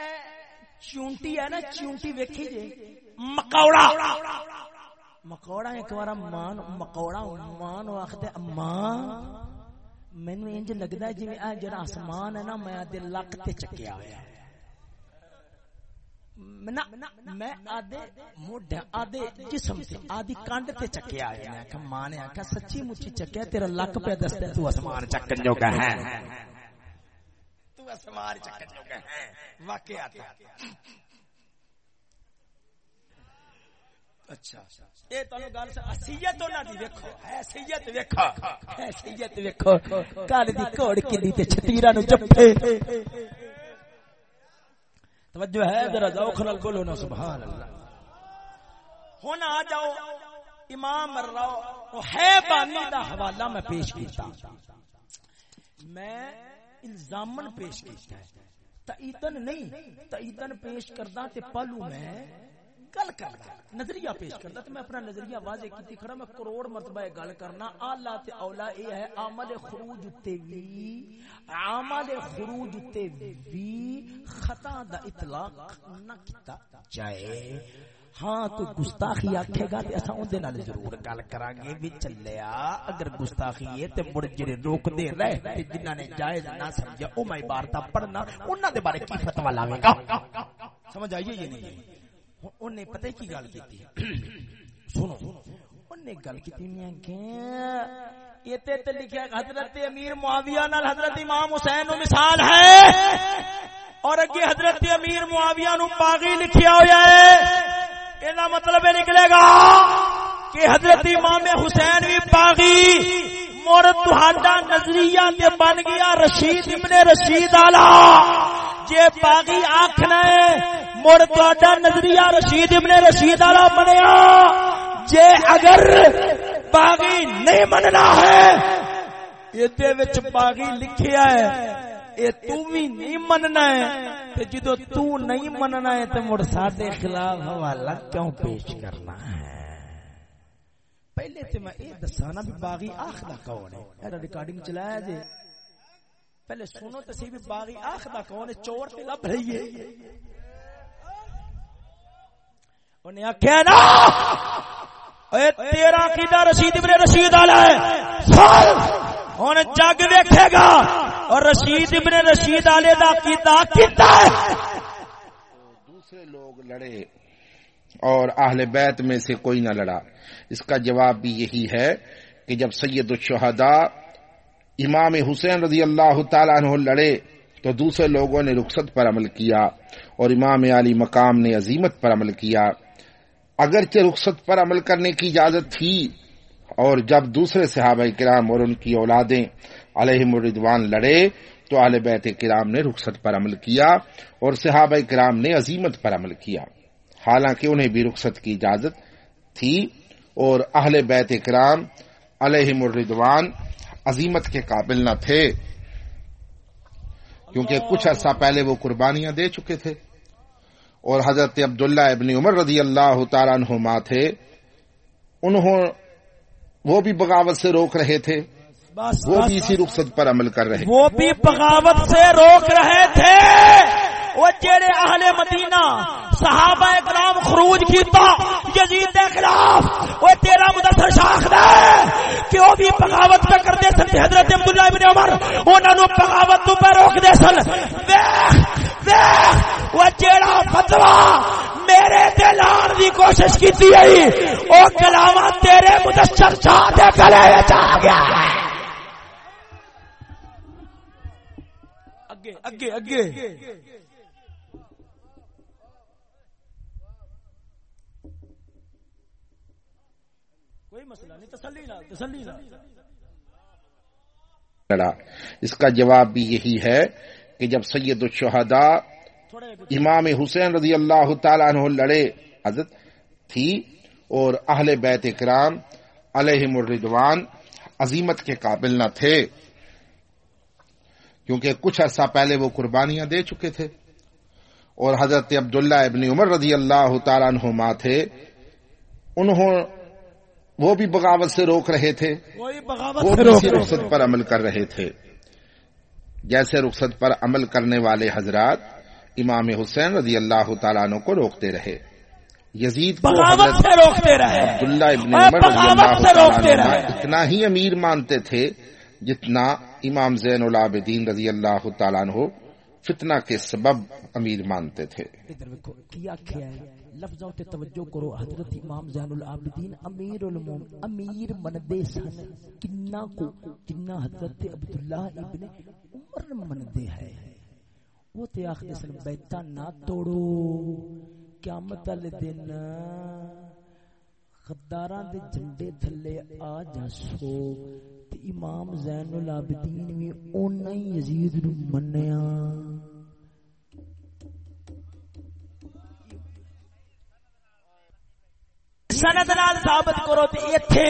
اے چونٹی ہے نا، چونٹی ویکھی جے مکوڑا۔ مکوڑا ایک بار مان، مکوڑا مان آخدے اماں مینوں انج لگدا جویں اے جڑا آسمان ہے نا، میں دے لک تے چکیا ہوا ہے میں آدھے موڈے آدھے جسم سے آدھی کانڈ تے چکیا ہے میں کہ ماں نے آکھا سچی مچی چکیا تیرا لک پہ دستے تو اسمان چکن جو کا ہے تو اسمان چکن جو کا ہے واقعی اچھا اے تانوں گل سے حیثیت انہاں دی ویکھو حیثیت ویکھو حیثیت ویکھو کال دی کوڑ کلی تے چھتیرا نو جپے توجہ ہے، ذرا ذوق نال بولو نا، سبحان اللہ۔ ہن آ جاؤ، امام راو ہے بانی دا حوالہ میں پیش کیتا۔ میں الزامن پیش کیتا ہے۔ تایدن نہیں تایدن پیش کردا تے پلو میں گل کردا نظریہ پیش کردا تے میں اپنا نظریہ واضح کیتی کھڑا، میں کروڑ مرتبہ گل کرنا، اعلی تے اولا اے ہے عمل خروج تے وی عمل خروج تے وی، خطا دا اطلاق نہ کیتا جائے۔ ہاں کوئی گستاخی آکھے گا تے اساں اون دے نال ضرور گل کراں گے وی چلیا۔ اگر گستاخی ہے تے مڑ جڑے روک دے رہے تے جنہاں نے جائز نہ سمجھیا او میں عبارتاں پڑھنا، انہاں دے بارے کی فتوی لاویں گا؟ سمجھ آئیے یہ نہیں؟ انہیں پتہ کی گل کیتی سنو نے گل کی یہ تے لکھا حضرت امیر معاویہ نال حضرت امام حسین مثال ہے۔ اور اگے حضرت امیر معاویہ نو باغی لکھیا ہوا ہے۔ مطلب یہ مطلب نکلے گا کہ حضرت امام حسین بھی باغی مڑ تہاڈا نظریہ تے بن گیا رشید ابن رشید آلا جے باغی آکھنا ہے مڑ تہاڈا نظریہ رشید ابن رشید آلا بنیا۔ جے اگر باغی نہیں مننا ہے یہ باغی لکھیا ہے، اے تو بھی نہیں مننا ہے، تے جدو تو نہیں مننا ہے، تے مڑ ساڈے خلاف حوالہ کیوں پیش کرنا ہے؟ پہلے تے میں اے دسانا بھی باغی آخدا کون ہے؟ اے ریکارڈنگ چلایا جے۔ پہلے سنو تے سی بھی باغی آخدا کون ہے، چور تے لب رہی ہے۔ انہیں آکھیا نا، اے تیرا عقیدہ رشید ابن رشید والا ہے ہن جگ دیکھے گا، اور رشید ابن رشید والے دا کیتا ہے۔ دوسرے لوگ لڑے، اور اہل بیت میں سے کوئی نہ لڑا۔ اس کا جواب بھی یہی ہے کہ جب سید الشہداء امام حسین رضی اللہ تعالیٰ عنہ لڑے، تو دوسرے لوگوں نے رخصت پر عمل کیا، اور امام علی مقام نے عظیمت پر عمل کیا۔ اگرچہ رخصت پر عمل کرنے کی اجازت تھی، اور جب دوسرے صحابہ کرام اور ان کی اولادیں علیہ مردوان لڑے، تو اہل بیت کرام نے رخصت پر عمل کیا، اور صحابہ کرام نے عظیمت پر عمل کیا۔ حالانکہ انہیں بھی رخصت کی اجازت تھی، اور اہل بیت کرام علیہ مردوان عظیمت کے قابل نہ تھے، کیونکہ کچھ عرصہ پہلے وہ قربانیاں دے چکے تھے۔ اور حضرت عبداللہ ابن عمر رضی اللہ تعالیٰ عنہما تھے انہوں وہ بھی بغاوت سے روک رہے تھے وہ بھی اسی رخصت پر عمل کر رہے۔ وہ بھی بغاوت سے روک رہے تھے۔ وہ جڑے اہل مدینہ صحابہ اکرام خروج کیتا یزید دے خلاف وہ تیرا مدثر شاخ دے کہ وہ بھی بغاوت پہ کر دے سن حضرت عبداللہ ابن عمر انہاں نو بغاوت تو پہ روک دے سن۔ دیکھ دیکھ وہ جڑا فتوا میرے دلان دی کوشش کیتی ہے او کلامہ تیرے مدثر شاہ دے گلے وچ آ گیا۔ ہے اگے اگے۔ اگے لڑا اس کا جواب بھی یہی ہے کہ جب سید الشہداء امام حسین رضی اللہ تعالیٰ عنہ لڑے حضرت تھی اور اہل بیت کرام علیہ مردوان عظیمت کے قابل نہ تھے کیونکہ کچھ عرصہ پہلے وہ قربانیاں دے چکے تھے۔ اور حضرت عبداللہ ابن عمر رضی اللہ تعالیٰ عنہ تھے انہوں وہ بھی بغاوت سے روک رہے تھے۔ وہ بھی رخصت پر عمل کر رہے تھے۔ جیسے رخصت پر عمل کرنے والے حضرات امام حسین رضی اللہ تعالیٰ عنہ کو روکتے رہے۔ یزید کو روکتے رہے۔ عبداللہ ابن عمر رضی اللہ تعالیٰ اتنا ہی امیر مانتے تھے جتنا امام زین العابدین رضی اللہ تعالیٰ عنہ فتنہ کے سبب امیر مانتے تھے۔ لفظوں تے توجہ کرو حضرت امام زین العابدین امیر الموم امیر مندے سن۔ کنا کو جنہ حضرت عبداللہ ابن عمر مندے ہے وہ تے آخر سن بیتا نہ توڑو۔ قیامت والے دن خداراں دے جھنڈے تھلے آ جاسو۔ تے امام زین العابدین وی اوناں ہی یزید نو منیا سند نال ثابت کرو تے ایتھے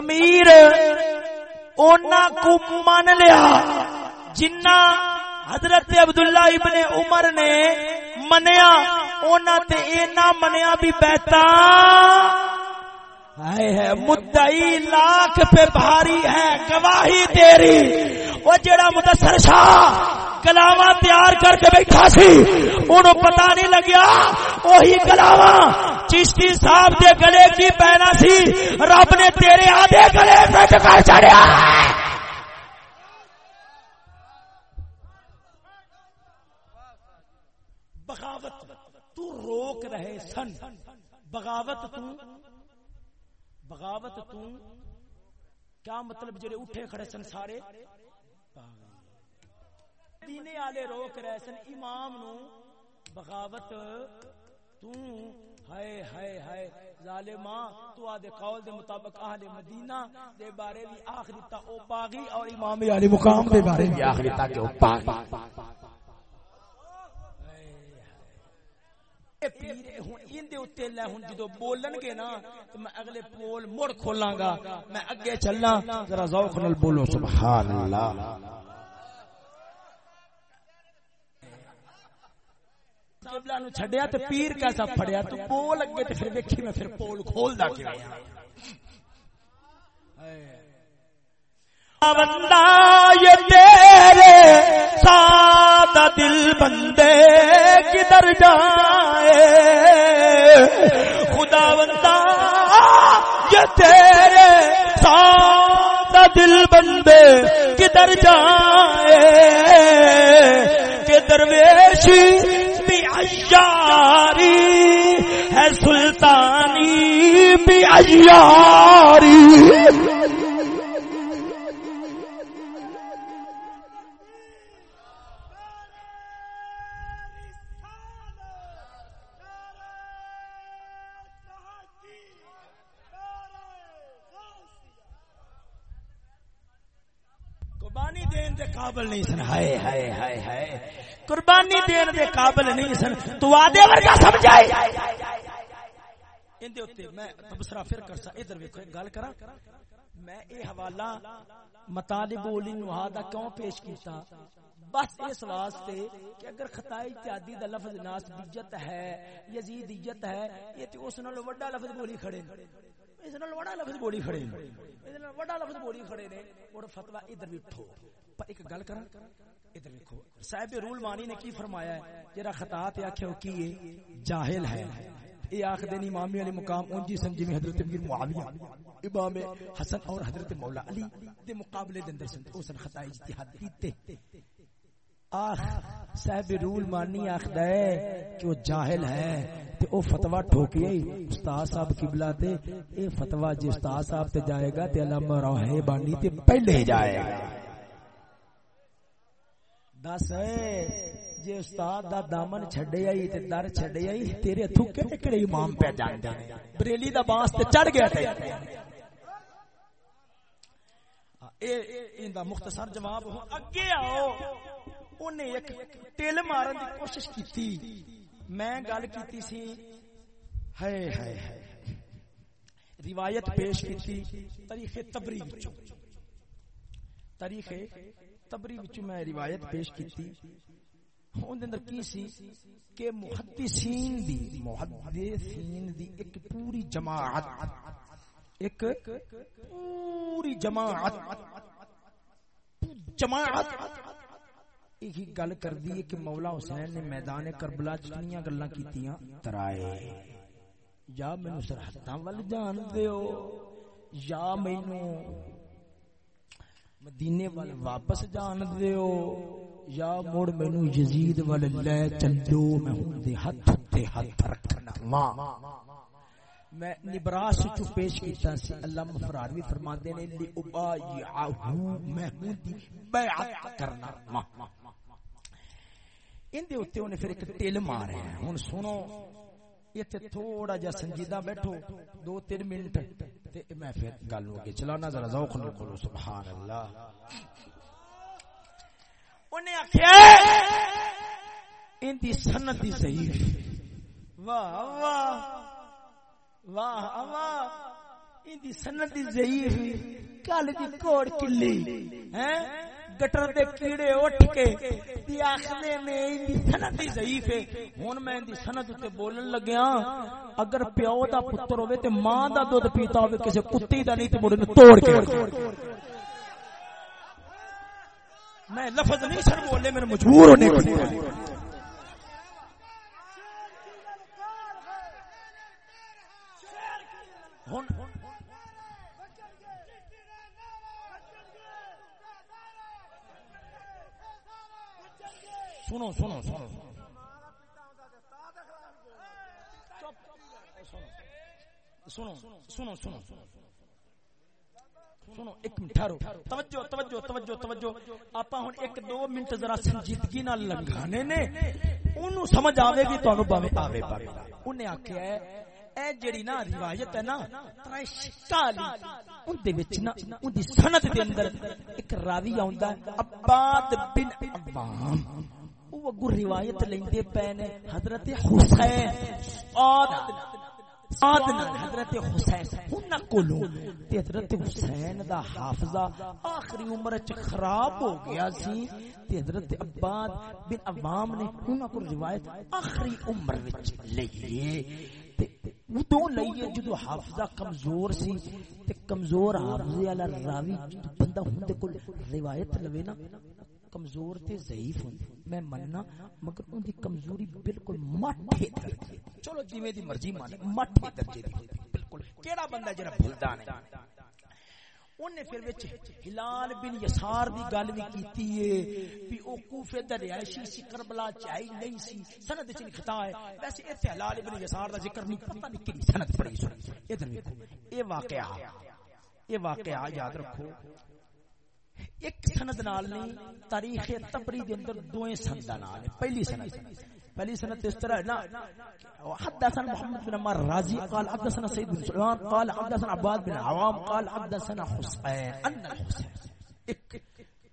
امیر اونا کو مان لیا، جنہ حضرت عبداللہ ابن عمر نے منیا، اونا تے اینا منیا بھی بہتا ہے مدعی لاکھ پہ بھاری ہے، گواہی تیری۔ وہ جڑا مدثر شاہ کلاوا تیار کر کے بیٹھا سی انہوں پتا نہیں لگیا وہی کلاوا چشتی صاحب دے گلے کی پہنا سی۔ رب نے تیرے آدھے گلے پہ چکا روک رہے سن۔ بغاوت تو بغاوت تو کیا مطلب جڑے اٹھے کھڑے سن سارے؟ دینے والے روک رہے سن، امام نو بغاوت تو ہائے ہائے ہائے ظالما تو آدھے قول دے مطابق اہل مدینہ دے بارے بھی آخ دیتا او باغی اور امام علی مقام دے بارے بھی آخ دیتا کہ او باغی بولن گے نا، تو میں اگلے پول مڑ کھولاں گا۔ میں اگے چلنا ذرا ذوق نال بولو سبحان اللہ قبلہ نو چھڈیا تے پیر کیسا پھڑیا، تو بول اگے تے پھر ویکھی میں پھر پول کھول دا بندہ، یہ تیرے سادہ دل بندے کدھر جائے؟ خدا بندہ، یہ تیرے سادہ دل بندے کدھر جائے؟ کہ درویشی بھی اشاری ہے، سلطانی بھی اشاری قابل نہیں سن۔ ہائے ہائے ہائے ہائے۔ قربانی دین دے قابل نہیں سن۔ تو آدھے ورگا سمجھائے اندے اتے میں تبصرہ پھر کر سا۔ ادھر ویکھو گل کرا میں اے حوالہ مطالب اولی نوحا دا کیوں پیش کیتا؟ بس اس واسطے کہ اگر خطا اتیادی دا لفظ ناس بیجت ہے، یزیدیت ہے، یہ تے اس نال وڈا لفظ بولی کھڑے اس نال وڈا لفظ بولی کھڑے اس نال وڈا لفظ بولی کھڑے نے اور فتوی ادھر پر ایک گل کراں ادھر دیکھو صاحب رول مانی نے کی فرمایا ہے جڑا خطا تے او کی جاہل ہے یہ آخ دین امام علی مقام اونجی سمجھی میں حضرت امیر معاویہ امام حسن اور حضرت مولا علی دے مقابلے دے اندر سن او سن خطا آخ، صاحب رول مانی آخ دے کہ وہ جاہل ہے تے او فتوا ٹھوکیا استاد صاحب قبلہ تے اے فتوا جے استاد صاحب تے جائے گا تے علامہ راہے بانی تے پہلے جائے گا۔ دس جے استاد دا دامن چھڈے آئی تے در چھڈے آئی، تیرے ہتھوں کہڑے امام پہ جان دے۔ بریلی دا بانس تے چڑھ گیا تے۔ اے ان مختصر جواب ہو۔ اگے آؤ۔ اونے ایک ٹل مارن دی کوشش کیتی میں گل کیتی سی ہائے ہائے ہائے روایت پیش کیتی تاریخ تبری وچوں تاریخ تبری وچوں میں روایت پیش کیتی اون دے اندر کی سی کہ محدثین دی محدثین دی ایک پوری جماعت ایک پوری جماعت جماعت ایک ہی گل کر دی کہ مولا حسین نے میدان کربلا چنیاں گلاں کیتیاں ترائے۔ یا مینوں سرحداں ول جان دیو، یا مینوں مدینے وال واپس جان دیو، یا مڑ مینوں یزید ول لے چلو میں ہوں دے ہاتھ تے ہاتھ رکھنا۔ ماں میں نبراس چ پیش کیتا سی، اللہ مفراروی فرماندے نے لی ابایعہو میں ہوں دی بیعت کرنا۔ ماں ان دے اوتے اونے پھر ایک ٹل مارے ہیں۔ ہن سنو، ایتھے تھوڑا جا سنجیدہ بیٹھو، دو تین منٹ۔ تے میں پھر گل ہو کے چلانا، ذرا ذوق نال کھولو سبحان اللہ انہیں آخیا ان دی سنت دی صحیح۔ واہ واہ واہ واہ۔ ان دی سنت دی ضعیف کل دی کوڑ کلی۔ ہیں؟ گٹر دے کیڑے اٹھ کے دی آخنے میں اندی دی سنت ضعیف ہے۔ ہن میں اندی سند تے بولن لگیا، اگر پیو دا پتر ہوے تے ماں دا دودھ پیتا ہوے کسے کتی دا نہیں تے مڑ توڑ کے میں لفظ نہیں سر بولے، میں مجبور ہونے کو سنو سنو سنو۔ روایت ہے نا ترے ایک راوی آوندا وہ اگو روایت لیندے پے نے حضرت حسین آد آدنا حضرت حسین ہن کولو تے حضرت حسین دا حافظہ آخری عمر چ خراب ہو گیا سی تے حضرت عباد بن عوام نے انہاں کو روایت آخری عمر وچ لئیے تے ادو لئیے جدو حافظہ کمزور سی تے کمزور حافظے والا راوی بندہ ہندے کول روایت لوے نا کمزور تے ضعیف ہوں۔ میں مننا، مگر ان دی کمزوری بالکل مٹھے درجے چلو جویں دی مرضی مان مٹھے درجے دی۔ بالکل۔ کیڑا بندہ جڑا بھولدا نہیں؟ انہیں پھر وچ ہلال بن یسار دی گل بھی کیتی ہے بھی او کوفے دا رہائشی سی کربلا چاہی نہیں سی۔ سند وچ لکھتا ہے، ویسے ایتھے ہلال بن یسار دا ذکر نہیں، پتہ نہیں کیڑی سند پڑھی سنی۔ ادھر ویکھو، اے واقعہ اے واقعہ یاد رکھو۔ ایک سند نال نہیں، تاریخ تبری دے اندر دوئیں سند نال پہلی سند پہلی سند اس طرح نا، حدثنا محمد بن عمر رازی قال حدثنا سيد بن سليمان قال حدثنا عباد بن عوام، قال حدثنا حسين ان الحسين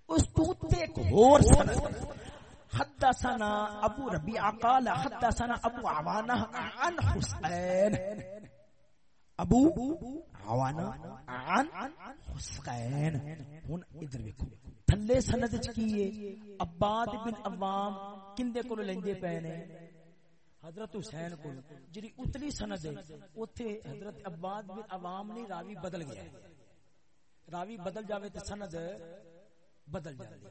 اس تو ایک اور سند۔ حدثنا ابو ربيعه قال حدثنا ابو عوانه عن حسين ابو؟ عوانہ عن حسین، ہن ادھر ویکھو۔ تھلے سند وچ کی ہے؟ عباد بن عوام کندے کول لیندے پے نے؟ حضرت حسین کول، جڑی اتلی سند ہے، اوتھے حضرت عباد بن عوام نے راوی بدل گیا ہے۔ راوی بدل جاوے تے سند بدل جاندی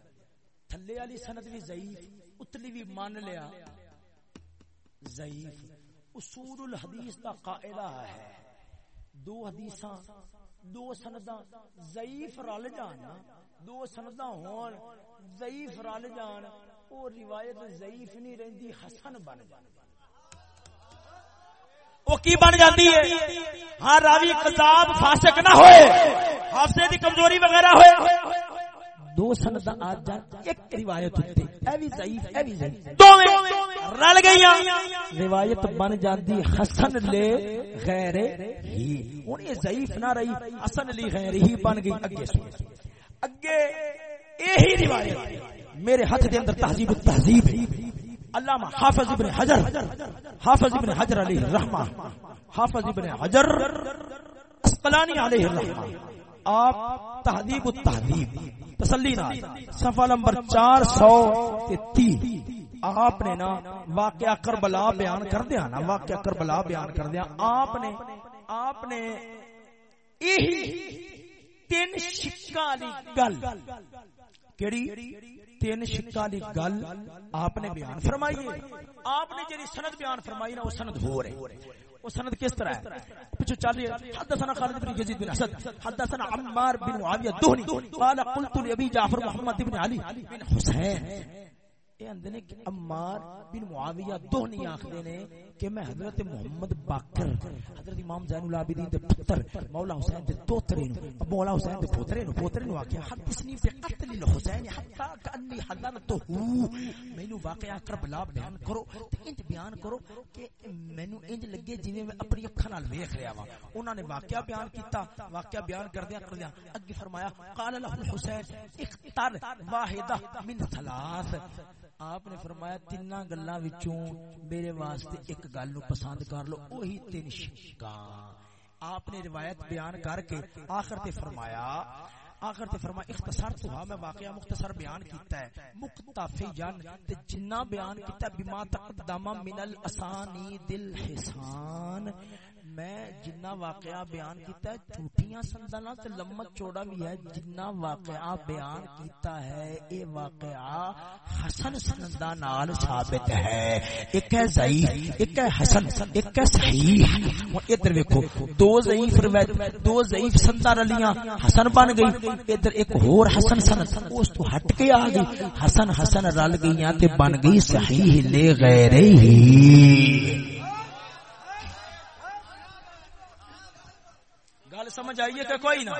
تھلے والی سند بھی ضعیف، اتلی بھی مان لیا۔ ضعیف، اصول الحدیث دا قاعدہ ہے۔ دو حدیثاں دو سنداں ضعیف رل جان دو سنداں ہون ضعیف رل جان او روایت ضعیف نہیں رہندی حسن بن جاندی وہ کی بن جاتی ہے؟ ہاں راوی کتاب فاسق نہ ہوئے حافظے دی کمزوری وغیرہ ہوئے۔ دو سند آ جان ایک روایت ہوتی اے بھی ضعیف اے بھی ضعیف۔ دوویں رل گئیاں۔ روایت بن جاندی حسن لے، غیر ہی۔ ہن یہ ضعیف نہ رہی، حسن لی غیر ہی بن گئی۔ اگے سن اگے یہی روایت۔ میرے ہاتھ دے اندر تہذیب التہذیب علامہ حافظ ابن حجر، حافظ ابن حجر علیہ الرحمہ، حافظ ابن حجر اسقلانی علیہ الرحمہ۔ آپ تہذیب التہذیب تسلی نال۔ صفحہ نمبر 430 آپ نے نا واقعہ کربلا بیان کر دیا نا، واقعہ کربلا بیان کر دیا. آپ نے آپ نے یہی تین شکا والی گل، کیڑی تین شکا والی گل آپ نے بیان فرمائی ہے؟ آپ نے جی سند بیان فرمائی نا، وہ سند ہو رہے وہ سند کس طرح ہے؟ پچھو چل رہی ہے۔ حدثنا خالد بن یزید بن اسد، حدثنا عمار بن معاویہ دہنی قال قلت لابي جعفر محمد بن علي بن حسين اے اندنے کہ عمار بن معاویہ دہنی آکھدے نے کہ میں حضرت محمد باقر، حضرت امام زین العابدین دے پتر، مولا حسین دے دوترے نو مولا حسین دے پوترے نو پوترے نو آکھیا حدثنی بی قتل الحسین حتا کانی حضرتہ مینوں واقعہ کربلا بیان کرو، تے انج بیان کرو کہ مینوں انج لگے جویں میں اپنی اکھاں نال ویکھ رہا وا انہاں نے واقعہ بیان کیتا، واقعہ بیان کردیاں کردیاں، اگے فرمایا، قال له الحسین، اختر واحدہ من ثلاث۔ آپ نے فرمایا تین گلا میرے واسطے ایک گل نو پسند کر لو وہی تین شکا آپ نے روایت بیان کر کے آخر تے فرمایا، آخر تے فرمایا، اختصار تو ہاں میں واقعہ مختصر بیان کیتا ہے۔ مقتفی جان تے جنہ بیان کیتا ہے، بما تقدم من الاسانی دل حسان میں جنہ واقعہ بیان کیتا ہے، جھوٹیاں سندنا تے لمت چوڑا بھی ہے، جنہ واقعہ بیان کیتا ہے، اے واقعہ حسن سندا نال ثابت ہے۔ ایک ہے ضعیف، ایک ہے حسن، ایک ہے صحیح۔ ادھر ویکھو، دو ضعیف روایت، دو ضعیف سندا رلیاں حسن بن گئی۔ ادھر ایک اور حسن سند اس تو ہٹ کے آ گئی۔ حسن حسن رل گئیاں تے بن گئی صحیح لے غیر ہی سمجھ آئیے کہ کوئی نہ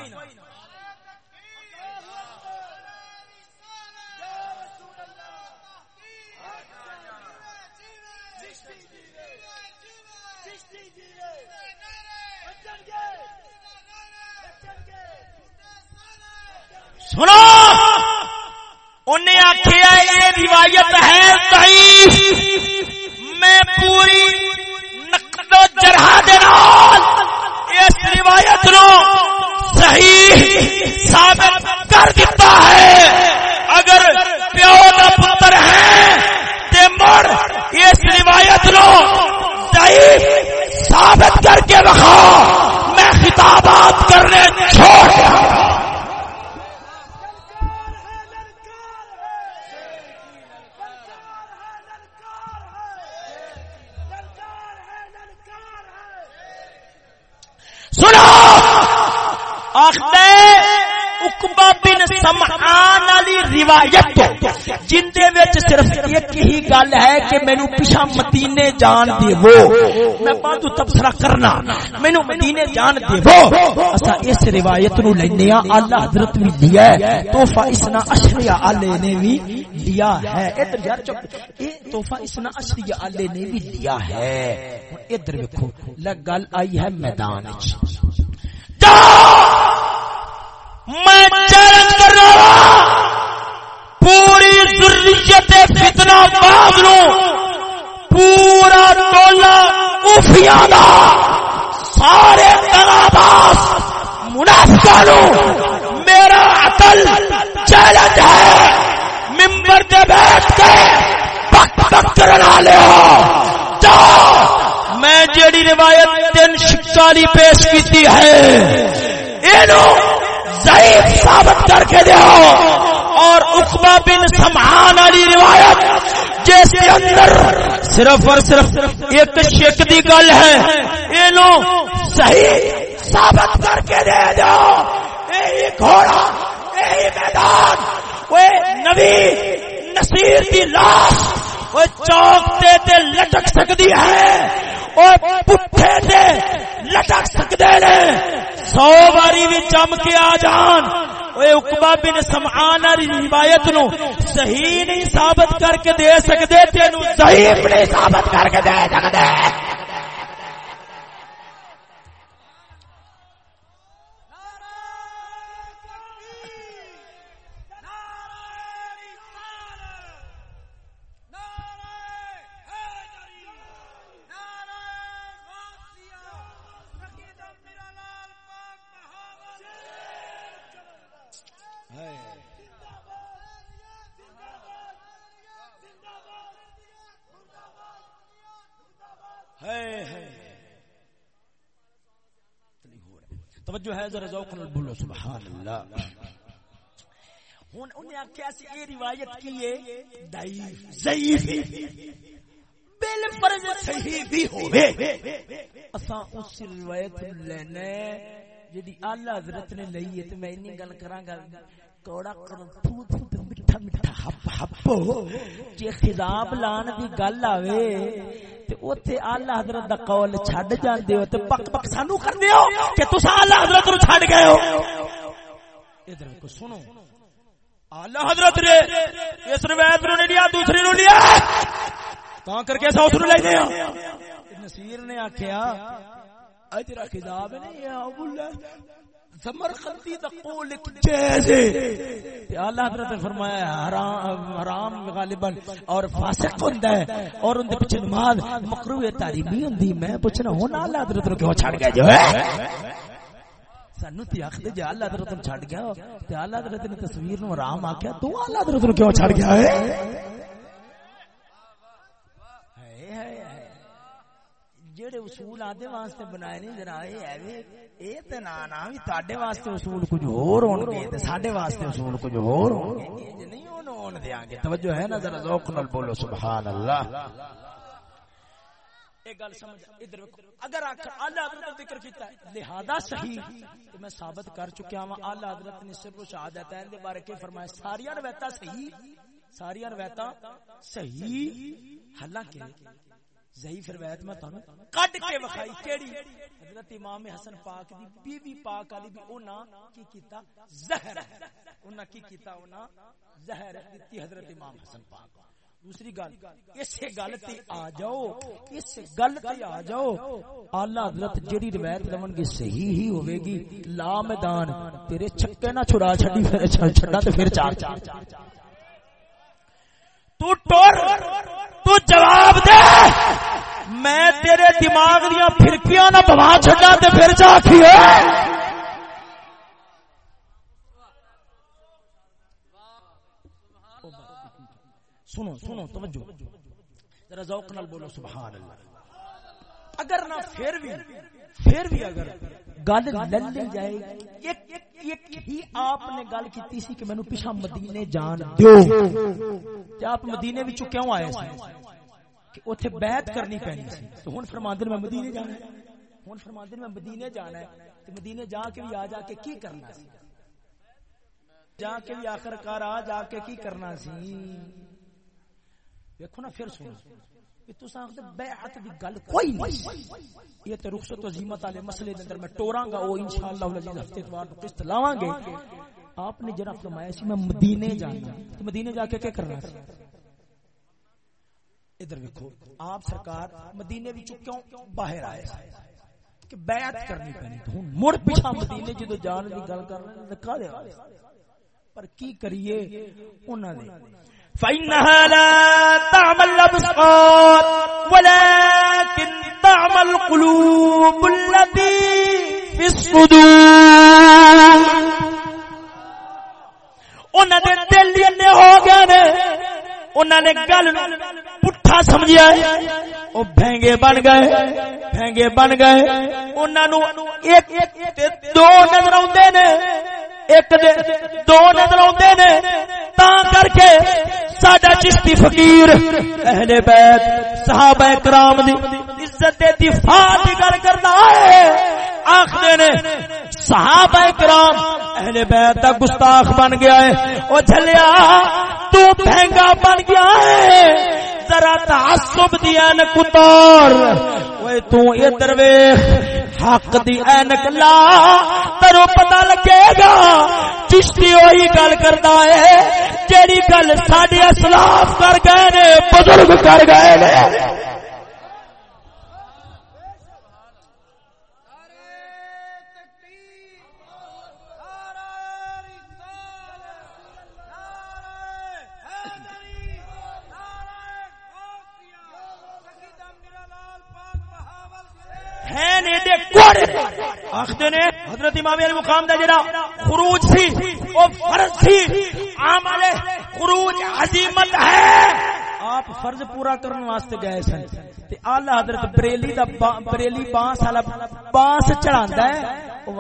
آخیا یہ روایت ہے میں پوری نقد و جرحا دینا روایت نو صحیح ثابت کر دیتا ہے۔ اگر پیو کا پتر ہے تے مر، اس روایت نو ضعیف ثابت کر کے رکھا۔ میں خطابات کرنے چھوڑ سنو! اکبا بن سمعان علی روایت جن دے وچ صرف ایک ہی گل ہے کہ مینوں پیچھے مدینے جان دے وہ میں بعد تبصرہ کرنا، مینوں مدینے جان دے وہ اسا اس روایت نو لینے ہاں اللہ حضرت بھی دیا ہے تحفہ اسنا اشریا علی نے بھی دیا ہے۔ ادھر یار چپ، اے تحفہ اسنا اشریا علی نے بھی دیا ہے۔ ادھر دیکھو گل آئی ہے میدان وچ۔ میں چیلنج کر رہا پوری ضروریت فتنا باغ نو۔ پورا ٹولا اوفیا سارے تناباس منافقہ نو۔ میرا عقل چیلنج ہے۔ ممبر دے بیٹھ کے پک پک کرنا لیا جا۔ میں جیڑی روایت تین شکالی پیش کیتی ہے۔ اینو ضعیف ثابت کر کے دو اور اقبا بن سمان والی روایت، جس کے اندر صرف اور صرف ایک شک دی گل ہے یہ لو صحیح ثابت کر کے دے دو۔ یہی گھوڑا، یہی میدان، وہ نبی نصیر دی لاش چوکتے تے لٹک سکتی ہے۔ اور پٹھے تے لٹک سکتے نے۔ سو باری بھی چم کے آ جان۔ وہ اقبا بن سمعان روایت نو صحیح نہیں ثابت کر کے دے سکتے تینو ضعیف نہیں ثابت کر کے دے سکتے توجہ ہے ذرا ذوق نال بولو سبحان اللہ ہن انہیں آکھیا سی، اے روایت کی ہے، ضعیف ضعیف۔ بل فرض صحیح بھی ہوے اساں اس روایت لینے جڑی اعلی حضرت نے لئی ہے، تے میں انی گل کراں گا۔ کوڑا کر تھو تھو میٹھا ہپ ہپ جے خضاب لان دی گل آوے تے اوتھے اعلی حضرت دا قول چھڈ جاندے ہو تے پک پک سانو کہ تساں اعلی حضرت نو چھڈ گئے ہو ادھر کو سنو اعلی حضرت نے اس روایت نو نہیں لیا دوسری نو لیا کر کے نو لے گئے نصیر نے آکھیا اجرا نہیں ہے ابو اللہ سمرقندی دا قول ایک جائز ہے اللہ حضرت نے فرمایا حرام حرام غالبا اور فاسق ہوندا ہے اور ان دے پیچھے نماز مکروہ ہوندی میں پوچھنا ہن اللہ حضرت نو کیوں چھڑ گیا جو ہے؟ سانو تے اختے جے اللہ حضرت نو چھڑ گیا تے اللہ حضرت نے تصویر نو حرام آکھیا تو اللہ حضرت نو کیوں چھڑ گیا ہے؟ جڑے اصول آدھے واسطے بنائے نہیں ذرا اے ہے اے تے نا نا وی تواڈے واسطے اصول کچھ ہور ہون گے تے ساڈے واسطے اصول کچھ ہور ہون گے انج نہیں ہون ہون دیاں گے توجہ ہے نا ذرا ذوق نال بولو سبحان اللہ ایک گل سمجھ ادھر اگر اعلی حضرت ذکر کیتا ہے لہذا صحیح تو میں ثابت کر چکیا ہوں اعلی حضرت نے سر و شہادتین دے بارے کے فرمایا ساری روایتاں صحیح ساری روایتاں صحیح حالانکہ ضعیف روایت میں تانوں کڈ کے وکھائی کیڑی؟ حضرت امام حسن پاک دی بی بی پاک علی بھی اونا کی کیتا زہر۔ اونا کی کیتا اونا زہر۔ دتی حضرت امام حسن پاک۔ دوسری گل اس گل تے آ جاؤ اس گل تے آ جاؤ اعلی حضرت جڑی روایت لمن گے صحیح ہی ہوے گی لا میدان تیرے چھکے نہ چھڑا چھڑی پھر چھڑا تے پھر چار۔ تو ٹور تو جواب دے۔ میں تیرے دماغ دیا پھرکیاں نہ بوا چھڑا تے پھر جا کھیے سنو سنو، توجہ۔ ذرا ذوق نال بولو سبحان اللہ اگر نہ پھر بھی پھر بھی اگر گل للی جائے، ایک ایک ہی آپ نے گل کیتی سی کہ مینوں پیچھے مدینے جان دیو۔ تے آپ مدینے وچ کیوں آئے سی؟ کہ اوتھے بیعت کرنی پینی سی۔ تو ہن فرماندے میں مدینے جانا ہے۔ ہن فرماندے میں مدینے جانا ہے۔ تے مدینے جا کے بھی آ جا کے کی کرنا سی؟ جا کے بھی آخر کار آ جا کے کی کرنا سی؟ دیکھو نا پھر سنو۔ بیعت دی گل کوئی نہیں یہ تے رخصت و عظیمت والے مسئلے دے اندر میں ٹوراں گا او انشاءاللہ العزیز ہفتے اتوار کو قسط لاواں گے۔ آپ نے جناب فرمایا سی، میں مدینے جانا مدینے جا کے کیا کرنا سی؟ ادھر دیکھو آپ سرکار مدینے وچوں کیوں باہر آئے؟ کہ بیعت کرنی پینی تو ہن مڑ پیچھے مدینے جدو جان دی گل کر رہے ہیں دے پر کی کریے انہاں نے؟ فإنها لا تعمل الأبصار ولكن تعمل القلوب التي في الصدور۔ انہوں نے دل انے ہو گئے نے انہوں نے گل پٹھا سمجھیا او بھینگے بن گئے۔ بھینگے بن گئے۔ انہاں نو ایک دو نظر اوندے نے۔ ایک دے دو نظر اوندے نے۔ تا کر کے ساڈا چشتی فقیر اہل بیت، صحابہ کرام دی عزت دفاع دی گل کرنا ہے۔ آخر نے، صحابہ کرام، اہل بیت دا گستاخ بن گیا ہے۔ او جھلیا، تو بھنگا بن گیا ہے۔ ذرا تعصب دی اینک اتار۔ اوے تو ادھر ویکھ، حق دی اینک لا، ترو پتہ لگے گا۔ چشتی وہی گل کرتا ہے، جیڑی گل ساڈے اسلاف کر گئے نے، بزرگ کر گئے نے۔ حضرت امام علی مقام دا جڑا خروج سی او فرض سی۔ عمل خروج عظیمت ہے۔ آپ فرض پورا کرنے واسطے گئے سن۔ تے اعلی حضرت بریلی دا بریلی بانس والا بانس چڑھاندا ہے۔ او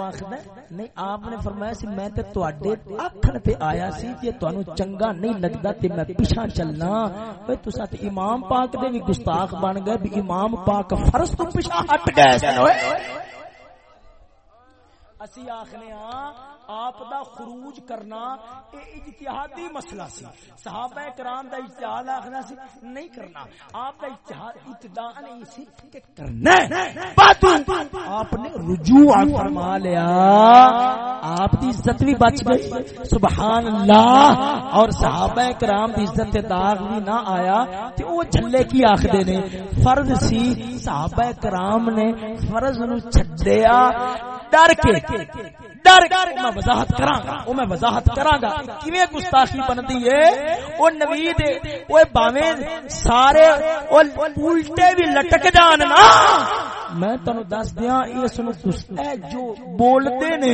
نہیں، آپ نے فرمایا سی، میں تے تواڈے آکھن تے آیا سی کہ تانوں چنگا نہیں لگدا تے میں پیچھے چلنا۔ اوے تساں تے امام پاک دے گستاخ بن گئے بھی امام پاک فرض تو پیچھے ہٹ گئے سن۔ اسی آخنے ہاں آپ دا خروج کرنا اے اجتہادی مسئلہ سی۔ صحابہ کرام دا اجتہاد آخنا سی، نہیں کرنا۔ آپ دا اجتہاد ابتداء نہیں سی کہ کرنا بات آپ نے رجوع فرما لیا۔ آپ دی عزت بھی بچ گئی۔ سبحان اللہ۔ اور صحابہ کرام دی عزت داغ بھی نہ آیا۔ تے او جھلے کی آخدے نے۔ فرض سی، صحابہ کرام نے فرض نو چھڈیا۔ ڈر کے ڈر میں وضاحت کراں گا او میں وضاحت کراں گا کیویں گستاخی بندی ہے۔ او نبی دے اوے باویں سارے او الٹے بھی لٹک جان نا۔ میں تانوں دس دیاں اس نو اے جو بولدے نے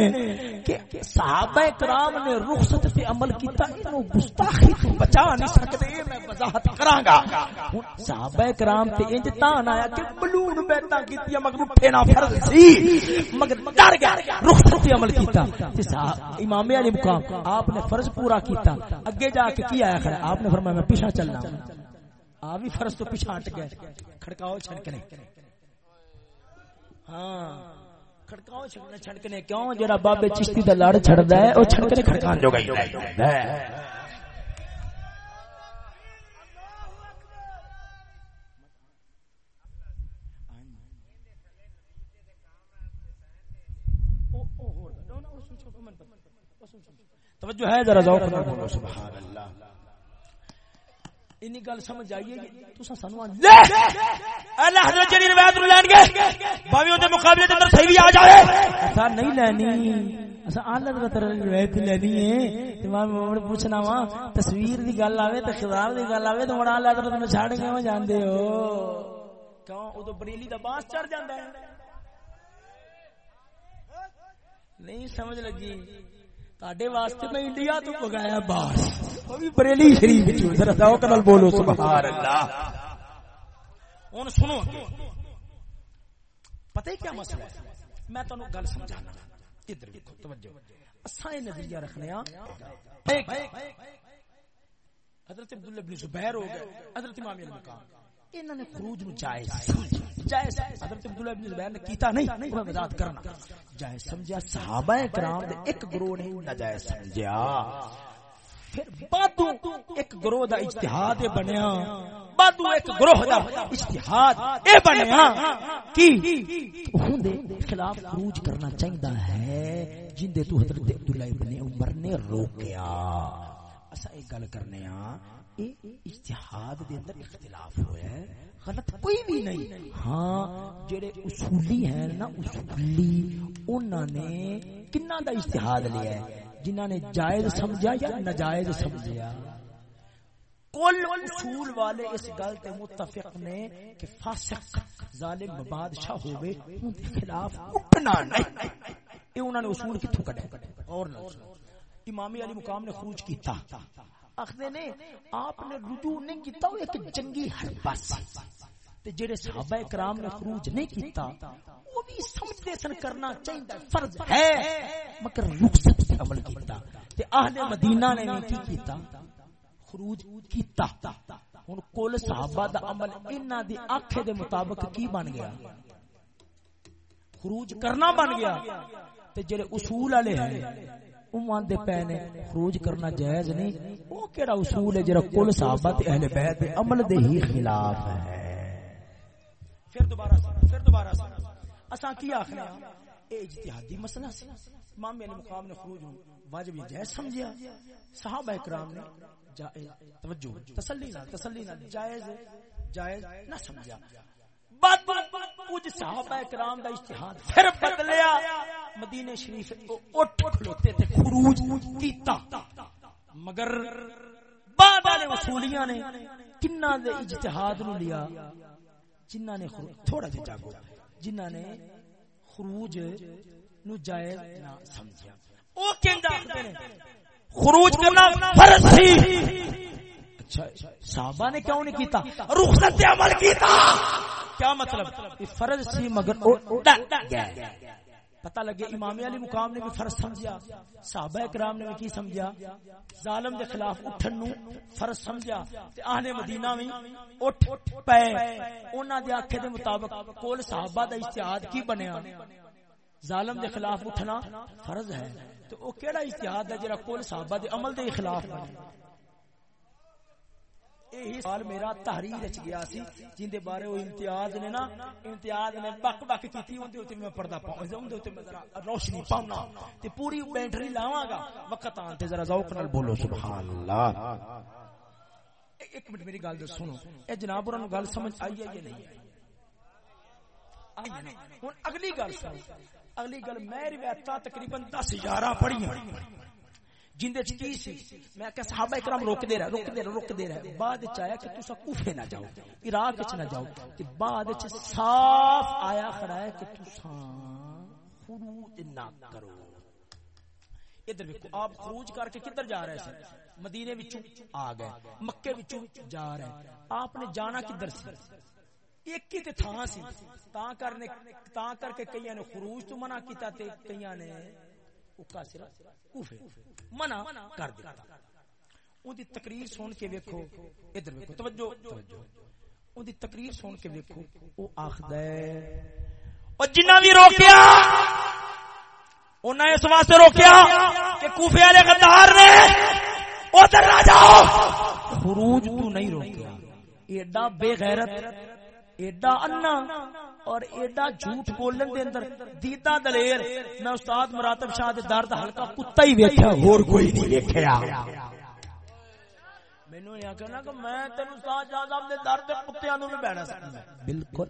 کہ صحابہ کرام نے رخصت تے عمل کیتا اینو گستاخی تو بچا نہیں سکدے میں وضاحت کراں گا صحابہ کرام تے انج تان آیا کہ بلون بیٹا کیتی مگر اٹھے فرض سی۔ مگر ڈر گیا، رخصت تے عمل کیتا۔ تے امام علی مقام، آپ نے فرض پورا کیتا۔ اگے جا کے کی آیا خیر آپ نے فرمایا میں پیچھے چلنا۔ آپ بھی فرض تو پیچھے ہٹ گئے۔ کھڑکاؤ چھڑکنے۔ ہاں۔ کھڑکاؤ چھڑکنے چھڑکنے کیوں؟ جڑا بابے چشتی دا لڑ چھڑدا ہے او چھڑکنے کھڑکان جو گئی توجہ ہے ذرا ذوق نہ بولو سبحان انی گل سمجھ آئیے تساں سانو لے اللہ حضرت جلی روایت نو لین گے باوی اون دے مقابلے دے اندر صحیح بھی آ جائے ایسا نہیں لینی اسا آل حضرت روایت لینی ہے تے میں مڑ پوچھنا وا تصویر دی گل آوے تے دی گل آوے تے مڑ آل حضرت میں چھاڑ کے میں جاندے ہو کیوں او تو بریلی دا باس چڑھ جاندا ہے نہیں سمجھ لگی تاڈے واسطے میں انڈیا تو باس وہ بھی بریلی شریف وچ ذرا ذوق نال بولو سبحان اللہ ہن سنو پتہ ہے کیا مسئلہ ہے میں تانوں گل سمجھانا ادھر دیکھو توجہ اساں یہ نظریہ رکھنے ہاں حضرت عبداللہ بن زبیر ہو گئے حضرت امام علی مقام انہوں نے خروج نو جائز سمجھا جائز۔ حضرت عبداللہ بن زبیر نے کیتا نہیں، انہوں نے وضاحت کرنا۔ جائز سمجھا صحابہ کرام دے ایک گروہ نے ناجائز سمجھا پھر بادو ایک گروہ دا اجتہاد بنیا۔ بادو ایک گروہ دا اجتہاد اے بنیا کی ہن دے خلاف خروج کرنا چاہیدا ہے، جن دے تو حضرت عبداللہ ابن عمر نے روکیا۔ اسا ایک گل کرنے ہاں اے اجتہاد دے اندر اختلاف ہویا ہے۔ غلط کوئی بھی نہیں۔ ہاں جڑے اصولی ہیں نا، اصولی، انہاں نے کنہ دا اجتہاد لیا ہے؟ جنہاں نے جائز سمجھا یا ناجائز سمجھا؟ کل اصول والے اس گل تے متفق نے کہ فاسق، ظالم، بادشاہ ہوے ان کے خلاف اٹھنا نہیں۔ اے انہاں نے اصول کتھوں کڈے؟ اور نہ امام علی مقام نے خروج کیتا۔ اخدے نے، آپ نے رجوع نہیں کیتا، وہ ایک جنگی حربہ سی۔ تے جڑے صحابہ کرام نے خروج نہیں کیتا، وہ بھی سمجھتے سن کرنا چاہیے فرض ہے۔ مگر رخصت سے عمل کیتا۔ تے اہل مدینہ نے بھی کی کیتا، خروج کیتا۔ ہن کل صحابہ دا عمل انہاں دی آنکھے دے مطابق کی بن گیا؟ خروج کرنا بن گیا۔ تے جڑے اصول والے ہیں امان دے پے نے خروج کرنا جائز نہیں۔ وہ کیڑا اصول ہے جڑا کل صحابہ تے اہل بیت دے عمل دے ہی خلاف ہے۔ پھر دوبارہ پھر دوبارہ اساں کی آخنا اے اجتہادی مسئلہ سی۔ امام علی مقام نے خروج ہوں واجب یہ جائز سمجھیا۔ صحابہ کرام نے جائز توجہ، تسلی نہ تسلی نہ جائز جائز نہ سمجھا بعد کچھ صحابہ کرام دا اجتہاد پھر بدلیا مدینے شریف اٹھ کھلوتے تے خروج کیتا۔ مگر بعد والے اصولیاں نے کنہ دے اجتہاد نو لیا جنہ نے تھوڑا جا جاگو جنہ نے خروج نو جائز نہ سمجھیا۔ او کہندا خروج کرنا فرض تھی۔ صحابہ نے کیوں نہیں کیتا؟ رخصت عمل کیتا۔ کیا مطلب؟ فرض سی مگر پتہ لگے امام علی مقام نے بھی فرض سمجھا صحابہ کرام نے بھی کی سمجھا؟ ظالم دے خلاف اٹھن نو فرض سمجھا تے اہل مدینہ وی اٹھ پے۔ انہاں دے آکھے دے مطابق کول صحابہ دا اجتہاد کی بنیا؟ ظالم دے خلاف اٹھنا فرض ہے۔ تو او کیڑا اجتہاد ہے جڑا کول صحابہ دے عمل دے خلاف بنیا؟ یہی سوال میرا تحریر اچ گیا سی، جن دے بارے وہ امتیاز نے نا، امتیاز نے بک بک کیتی اون دے اوتے میں پردہ پاؤں اون دے اوتے میں ذرا روشنی پاؤنا، تے پوری بیٹری لاواں گا، وقت آن تے ذرا ذوق نال بولو، سبحان اللہ۔ ایک منٹ میری گل سنو، اے جناب اور گل سمجھ آئی ہے یا نہیں؟ آئی ہن اگلی گل سنو، اگلی گل میں روایتاں تقریباً 10 11 پڑھیاں۔ جن دے کی سی۔ میں کہ صحابہ کرام روک دے رہا روک دے رہا روک دے رہا بعد چاہیا کہ تسا کوفے نہ جاؤ، عراق وچ نہ جاؤ۔ تے بعد وچ صاف آیا کھڑا ہے کہ تسا خروج نہ کرو۔ ادھر دیکھو آپ خروج کر کے کدھر جا رہے ہیں مدینے وچوں آ گئے، مکے وچوں جا رہے۔ ہیں آپ نے جانا کدھر سی؟ ایک ہی تے تھا سی۔ تاں کرنے، تاں کر کے کئیاں نے خروج تو منع کیتا تے کئیاں نے اکا سرا کوفے منع کر دیتا۔ اون دی تقریر سن کے ویکھو، ادھر ویکھو، توجہ۔ توجہ اون دی تقریر سن کے ویکھو، او آکھدا ہے، او جنہ بھی روکیا انہاں اس واسطے روکیا کہ کوفے والے غدار نے ادھر آ جاؤ۔ خروج تو نہیں روکیا۔ ایڈا بے غیرت، ایڈا انا اور ایڈا جھوٹ بولن دے اندر دیدا دلیر میں استاد مراتب شاہ دے درد ہلکا کتا ہی ویکھیا اور کوئی نہیں ویکھیا۔ مینوں انہیں آخیا نا کہ میں استاد شاہ صاحب کے در کے کتیا نو بھی بہنا سکتا بالکل۔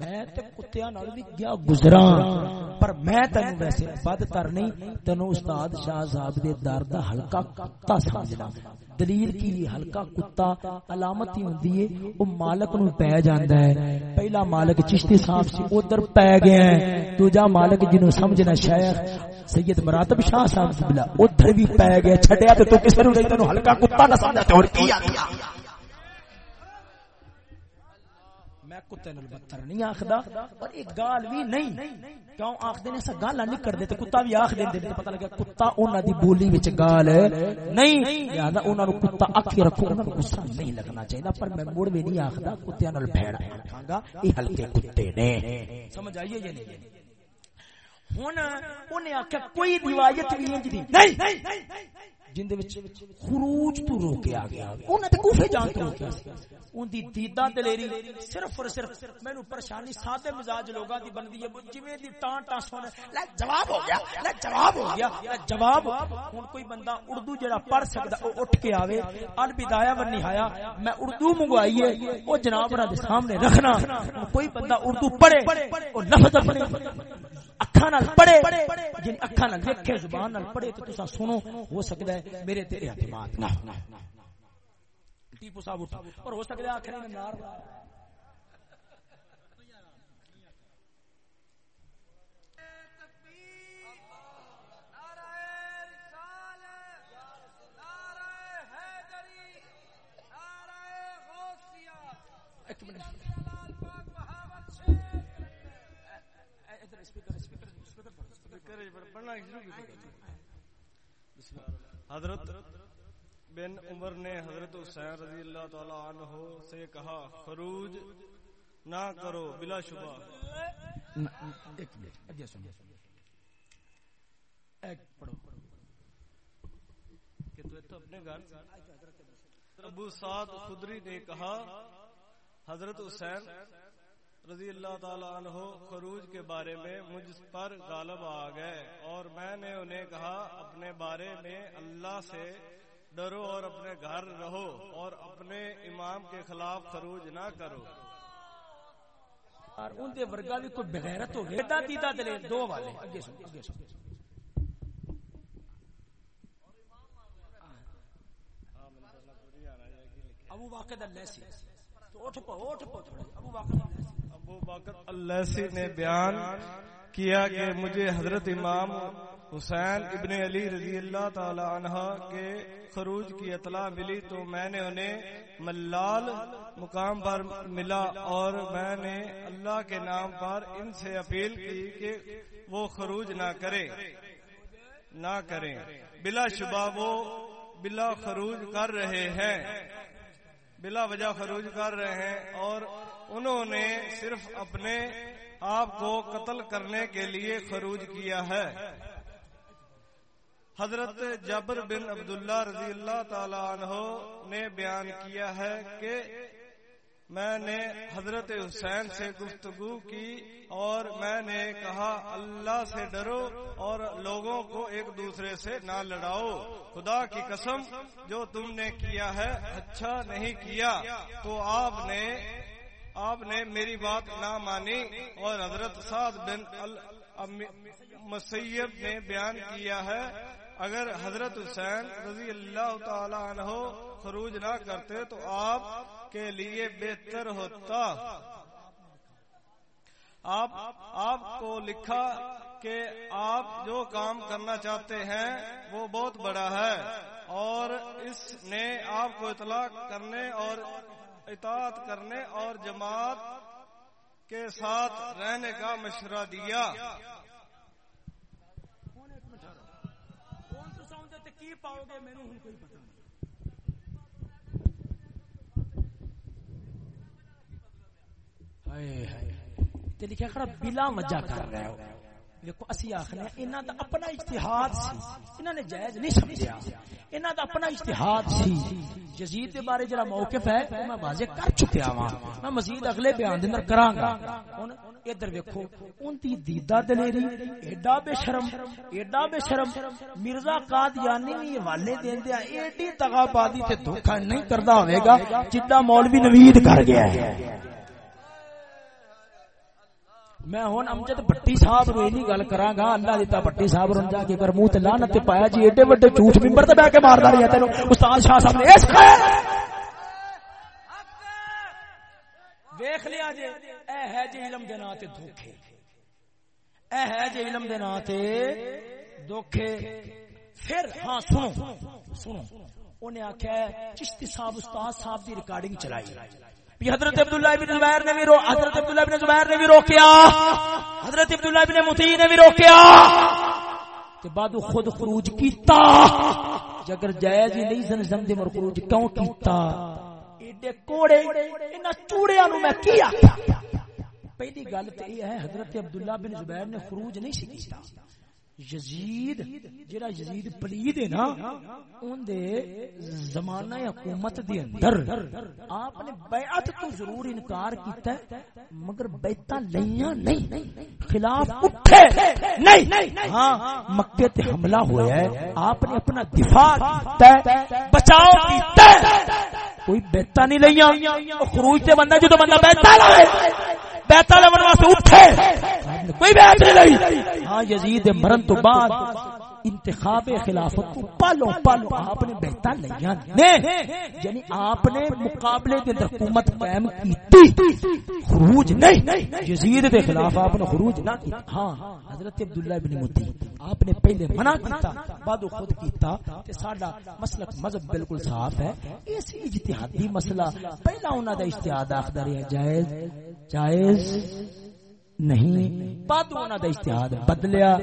میں تے کتیا نال بھی گیا گزرا پر میں تین ویسے بد تر نہیں تین استاد شاہ صاحب کے در کا ہلکا کتا سمجھنا۔ دلیل کی ہلکا کتا علامت ہی ہوندی ہے، او مالک نو پے جاندا ہے۔ پہلا مالک چشتی صاحب سی ادھر پے گیا ہے دوجا مالک جنوں سمجھنا شیخ سید مراتب شاہ صاحب بلا ادھر بھی پے گیا چھڈیا تے تو کسے نو نہیں تینو ہلکا کتا نہ سمجھا تے اور کی آکھیا میں کتے نال بدتر نہیں آخدا اور ایک گال بھی نہیں۔ کیوں آخ دینے سا گالا نہیں کر دیتے کتا بھی آخ دیندے تے پتہ لگا کتا انہاں دی بولی وچ گال ہے۔ نہیں، لہذا انہاں نو کتا اکھی رکھو، انہاں نو غصہ نہیں لگنا چاہیے پر میں موڑ بھی نہیں آخدا کتےاں نال بھیڑ آکھاں گا اے ہلکے کتے نے۔ سمجھ آئیے یہ نہیں؟ ہن انہیں آخیا کوئی روایت بھی انج دی۔ نہیں! جن دے وچ خروج تو روکیا گیا۔ انہاں تے کوفے جان تو روکیا ان دی دیدہ دلیری صرف اور صرف مینوں پریشانی سادے مزاج لوگاں دی بندی ہے۔ جویں دی سن۔ لے جواب ہو گیا۔ لے جواب ہو گیا۔ لے جواب۔ ہن کوئی بندہ اردو جڑا پڑھ سکدا او اٹھ کے آوے۔ ال بدایا و نہایا۔ میں اردو منگوائی ہے او جناب دے سامنے رکھنا۔ کوئی بندہ اردو پڑھے او لفظ اپنے۔ اکھاں نال پڑھے، جن اکھاں نال ویکھے زبان نال پڑھے تے تساں سنو، ہو سکدا ہے میرے تے اعتماد نہ ٹیپو صاحب اٹھا اور ہو سکتا ہے آخر نار ایک منٹ۔ حضرت بن عمر نے حضرت حسین رضی اللہ تعالی عنہ سے کہا خروج نہ کرو بلا شبہ۔ ایک منٹ اجے سنو۔ ایک پڑھو۔ کہ تو تو اپنے گھر۔ ابو سعد خدری نے کہا حضرت حسین رضی اللہ تعالی عنہ خروج کے بارے میں مجھ پر غالب آ گئے اور میں نے انہیں کہا، اپنے بارے میں اللہ سے ڈرو اور اپنے گھر رہو اور اپنے امام کے خلاف خروج نہ کرو۔ اور ان دے ورگا بھی کوئی بغیرت ہو گیا دیتا دلے دو والے۔ اگے سن اگے سن ابو واقع اللیسی تو اٹھ پو اٹھ پو تھوڑا۔ ابو واقع اللیسی ابو اللیسی نے بیان کیا کہ مجھے حضرت امام حسین ابن علی رضی اللہ تعالی عنہ کے خروج کی اطلاع ملی تو میں نے انہیں ملال مقام پر ملا اور میں نے اللہ کے نام پر ان سے اپیل کی کہ وہ خروج نہ کرے نہ کریں۔ بلا شبہ وہ بلا خروج کر رہے ہیں، بلا وجہ خروج کر رہے ہیں اور انہوں نے صرف اپنے آپ کو قتل کرنے کے لیے خروج کیا ہے۔ حضرت جابر بن عبداللہ رضی اللہ تعالی عنہ نے بیان کیا ہے کہ میں نے حضرت حسین سے گفتگو کی اور میں نے کہا، اللہ سے ڈرو اور لوگوں کو ایک دوسرے سے نہ لڑاؤ۔ خدا کی قسم، جو تم نے کیا ہے اچھا نہیں کیا۔ تو آپ نے آپ نے میری بات نہ مانی اور حضرت سعد بن مسیب نے بیان کیا ہے۔ اگر حضرت حسین رضی اللہ تعالی عنہ خروج نہ کرتے تو آپ کے لیے بہتر ہوتا۔ آپ آپ کو لکھا کہ آپ جو کام کرنا چاہتے ہیں وہ بہت بڑا ہے اور اس نے آپ کو اطلاع کرنے اور اطاعت کرنے اور جماعت کے ساتھ رہنے کا مشورہ دیا۔ پاؤ گے، میرے ہوں کوئی پتہ نہیں۔ تے لکھا کھڑا بلا وجہ کر رہے ہو؟ دیکھو اسی آخنے انہاں دا اپنا اجتہاد سی انہاں نے جائز نہیں سمجھیا انہاں دا اپنا اجتہاد سی یزید دے بارے جڑا موقف ہے میں واضح کر چکیا ہاں میں مزید اگلے بیان دے اندر کراں گا ہن ادھر ویکھو دی دیدہ دلیری ایڈا بے شرم ایڈا بے شرم مرزا قادیانی حوالے دیندے ایڈی تغا بادی تے دھوکا نہیں کردا ہوے گا جڈا مولوی نوید کر گیا ہے میں ہوں امجد بٹی صاحب نو اینی گل کراں گا اللہ دیتا بٹی صاحب رن جا کے کر منہ تے لعنت تے پایا جی ایڈے وڈے جھوٹ ممبر تے بیٹھ کے ماردا رہیا تینو استاد شاہ صاحب نے عشق ہے ویکھ لیا جی اے ہے جی علم دے نام تے دھوکے اے ہے جی علم دے نام تے دھوکے پھر ہاں سنو سنو۔ انہیں آخیا چشتی صاحب، استاد صاحب دی ریکارڈنگ چلائی۔ بھی حضرت عبداللہ بن زبیر نے بھی رو حضرت عبداللہ بن زبیر نے بھی روکیا. حضرت عبداللہ بن متی نے بھی روکیا. تے بعد خود خروج کیتا. جگر جائز ہی نہیں سن سمجھے مر خروج کیوں کیتا؟ ایڈے کوڑے انہاں چوڑیاں نو میں کیا پہلی گل تے یہ ہے، حضرت عبداللہ بن زبیر نے خروج نہیں سی کیتا یزید جڑا یزید پلید ہے نا، اون دے زمانہ حکومت دے اندر آپ نے بیعت تو ضرور انکار کیتا ہے، مگر بیعتاں لیاں نہیں، خلاف اٹھے، نہیں ہاں مکے تے حملہ ہویا ہے، آپ نے اپنا دفاع کیتا ہے، بچاؤ کیتا ہے، کوئی بیعتاں نہیں لیاں خروج تے بندہ جدوں بندہ بیعتاں لائے۔ بیتا لون واسطے اٹھے۔ کوئی بیعت نہیں لئی ہاں یزید مرن تو بعد انتخاب خلافت کو پالو پالو آپ نے بیتا لیا نے یعنی آپ نے مقابلے اندر حکومت قائم کی خروج نہیں یزید کے خلاف آپ نے خروج نہ کی ہاں حضرت عبداللہ بن متی آپ نے پہلے منع کیتا بعد خود کیتا تے ساڈا مسلک مذہب بالکل صاف ہے اس اجتہادی مسئلہ پہلا انہاں دا اجتہاد آخدا رہیا جائز جائز نہیں۔ بعد انہاں دا اجتہاد بدلیا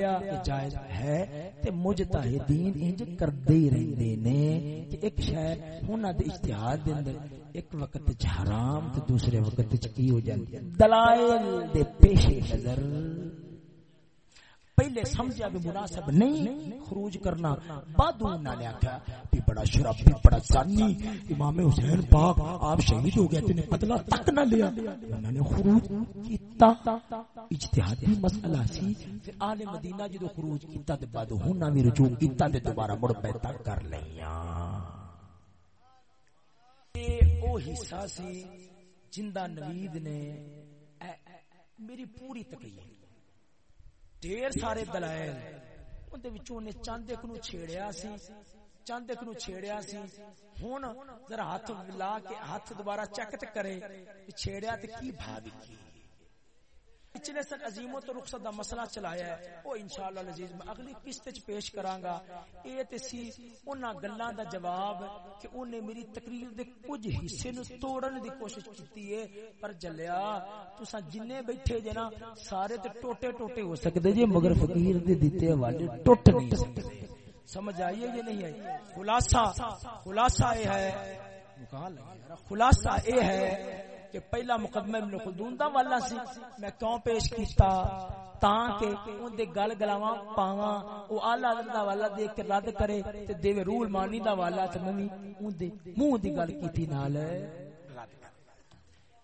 جائز ہے تے مجتہدین انج کردے رہندے نے کہ ایک شے انہاں دے اجتہاد دے اندر ایک وقت وچ حرام تے دوسرے وقت وچ کی ہو جاندی۔ دلائل دے پیش نظر۔ پہلے سمجھا بھی مناسب نہیں، خروج کرنا بعد انہوں نے آخیا بھی بڑا شرابی بڑا زانی امام حسین پاک آپ شہید ہو گئے تین بدلا تک نہ لیا۔ انہوں نے خروج کیتا۔ اجتہادی مسئلہ سی۔ پھر آل مدینہ جدو خروج کیتا تے بعد ہونا بھی رجوع کیتا تے دوبارہ مڑ بیتا کر لیا۔ او حصہ سی جندہ نوید نے۔ میری پوری تقریر۔ ڈیر سارے دلائل۔ اندے وچوں نے چاند ایک نو چھیڑیا سی چاند ایک نو چھیڑیا سی۔ ہن ذرا ہاتھ لا کے ہاتھ دوبارہ چیک تے کرے چھیڑیا تے کی بھا کی پچھلے سن عظیم تو رخصت دا مسئلہ چلایا ہے۔ او انشاءاللہ العزیز، میں اگلی قسط وچ پیش کراں گا اے تے سی، انہاں گلاں دا جواب کہ اونے میری تقریر دے کچھ حصے نو توڑن دی کوشش کیتی ہے۔ پر جلیا، تساں جننے بیٹھے جے نا، سارے تے ٹوٹے ٹوٹے ہو سکدے جے، مگر فقیر دے دتے حوالے ٹوٹ نہیں سکدے۔ سمجھ آئیے یہ جی نہیں ہے خلاصہ خلاصہ اے ہے۔ خلاصہ اے ہے۔ کہ پہلا مقدمہ ابن خلدون دا والا سی۔ میں کیوں پیش کیتا؟ تاں کہ ان دے گل گلاواں پاواں، او اعلی حضرت دا والا دیکھ کے رد کرے تے دیوے رول مانی دا والا تے میں اون دے منہ دی گل کیتی نال۔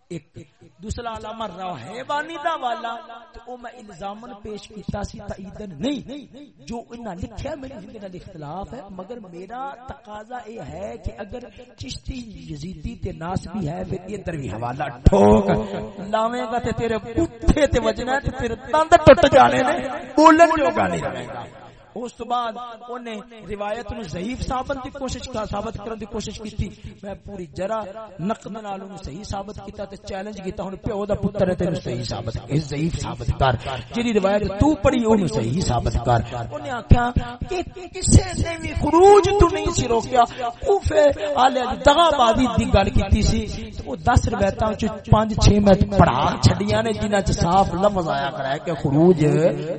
ایک دوسرا علامہ راہبانی دا والا تو او میں الزامن پیش کیتا سی تائیدن نہیں، جو انہاں لکھیا میرے ہندے نال اختلاف ہے، مگر میرا تقاضا اے ہے کہ اگر چشتی یزیدی تے ناسبی ہے، پھر ادھر بھی حوالہ ٹھوک۔ لاویں گا تے تیرے پٹھے تے وجنا تے تیرے تند ٹٹ جانے نے، بولن جو گانے رہے گا اس تو بعد انہیں روایت نو ضعیف ثابت دی کوشش کا ثابت کرن دی کوشش کیتی میں پوری جرا نقد نال نو صحیح ثابت کیتا تے چیلنج کیتا ہن پیو دا پتر ہے تے صحیح ثابت کر ضعیف ثابت کر۔ جڑی روایت تو پڑھی اونوں صحیح ثابت کر۔ انہیں آکھیا کہ کسے نے بھی خروج تو نہیں سی روکیا۔ کوفے آلے دغا بازی دی گل کیتی سی۔ او 10 روایتاں وچ 5 6 میں پڑھا چھڈیاں نے جنہاں چ صاف لفظ آیا کرا کہ خروج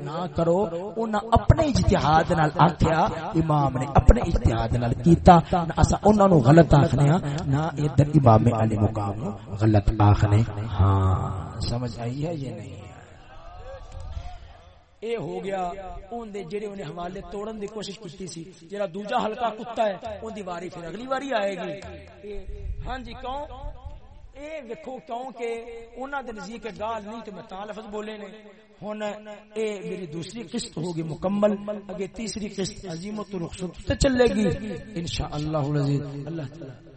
نہ کرو، انہاں اپنے اجتہاد اجتہاد نال آکھیا، امام نے اپنے اجتہاد نال کیتا اسا انہاں نو غلط آکھنے ہاں نہ ادھر امام علی مقام نو غلط آکھنے۔ ہاں سمجھ آئی ہے یہ نہیں؟ اے ہو گیا، اون دے جڑے انہیں حوالے توڑن دی کوشش کیتی سی، جڑا دوجا حلقہ کتا ہے، اون دی واری پھر اگلی واری آئے گی۔ ہاں جی کیوں؟ اے ویکھو کیوں کہ انہاں دے نزدیک گال نہیں تے میں تا لفظ بولے نے۔ ہن اے میری دوسری قسط ہوگی مکمل، اگے تیسری قسط عظیمت الرخصت تے چلے گی۔ انشاءاللہ العزیز۔ اللہ تعالی۔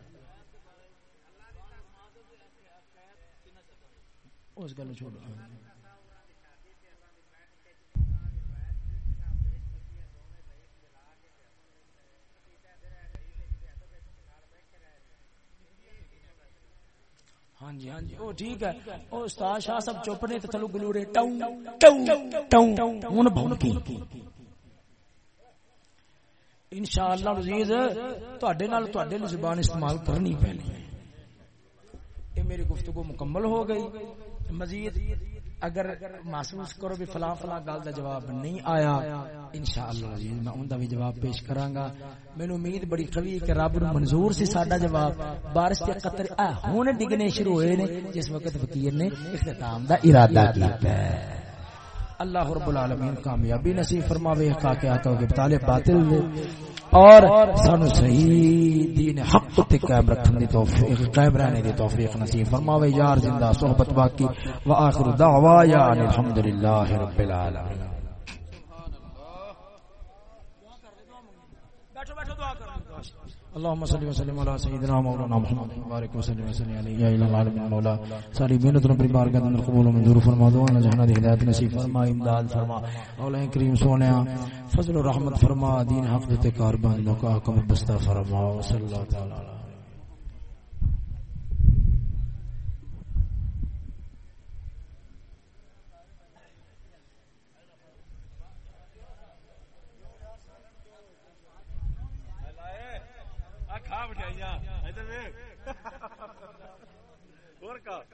اس گل چھوڑو۔ ہاں جی ہاں جی او ٹھیک ہے او استاد شاہ سب چپ نے تے چلو گلورے ٹاؤ ٹاؤ ٹاؤ ہن بھونکی انشاءاللہ عزیز تواڈے نال تواڈے زبان استعمال کرنی پینی یہ میری گفتگو مکمل ہو گئی مزید اگر محسوس کرو بھی فلاں فلاں گل دا جواب نہیں آیا، انشاءاللہ عزیز، میں ان دا بھی جواب پیش کراں گا مینوں امید بڑی قوی کہ رب نو منظور سی ساڈا جواب۔ بارش کے قطرے آ ہن ڈگنے شروع ہوئے نے، جس وقت فقیر نے اختتام دا ارادہ کیتا ہے۔ اللہ رب العالمین کامیابی نصیب فرماوے کا کیا حقاقات و ابطال باطل دے۔ اور سانو صحیح دین حق تے قائم رکھن دی توفیق، قائم رہنے دی توفیق نصیب فرماوے، یار زندہ صحبت باقی واخر دعوایا الحمدللہ رب العالمین۔ اللهم صل وسلم على سيدنا مولانا محمد. وبارك وسلم وسلم عليه. يا الى العالمين مولا. ساری محنت نو بار گد قبول و منظور فرما دو اللہ جہاں دی ہدایت نصیب فرما امداد فرما. مولا کریم سونیا فضل و رحمت فرما. دین حق تے کاربان لو کا حکم بستہ فرما. صلی اللہ تعالی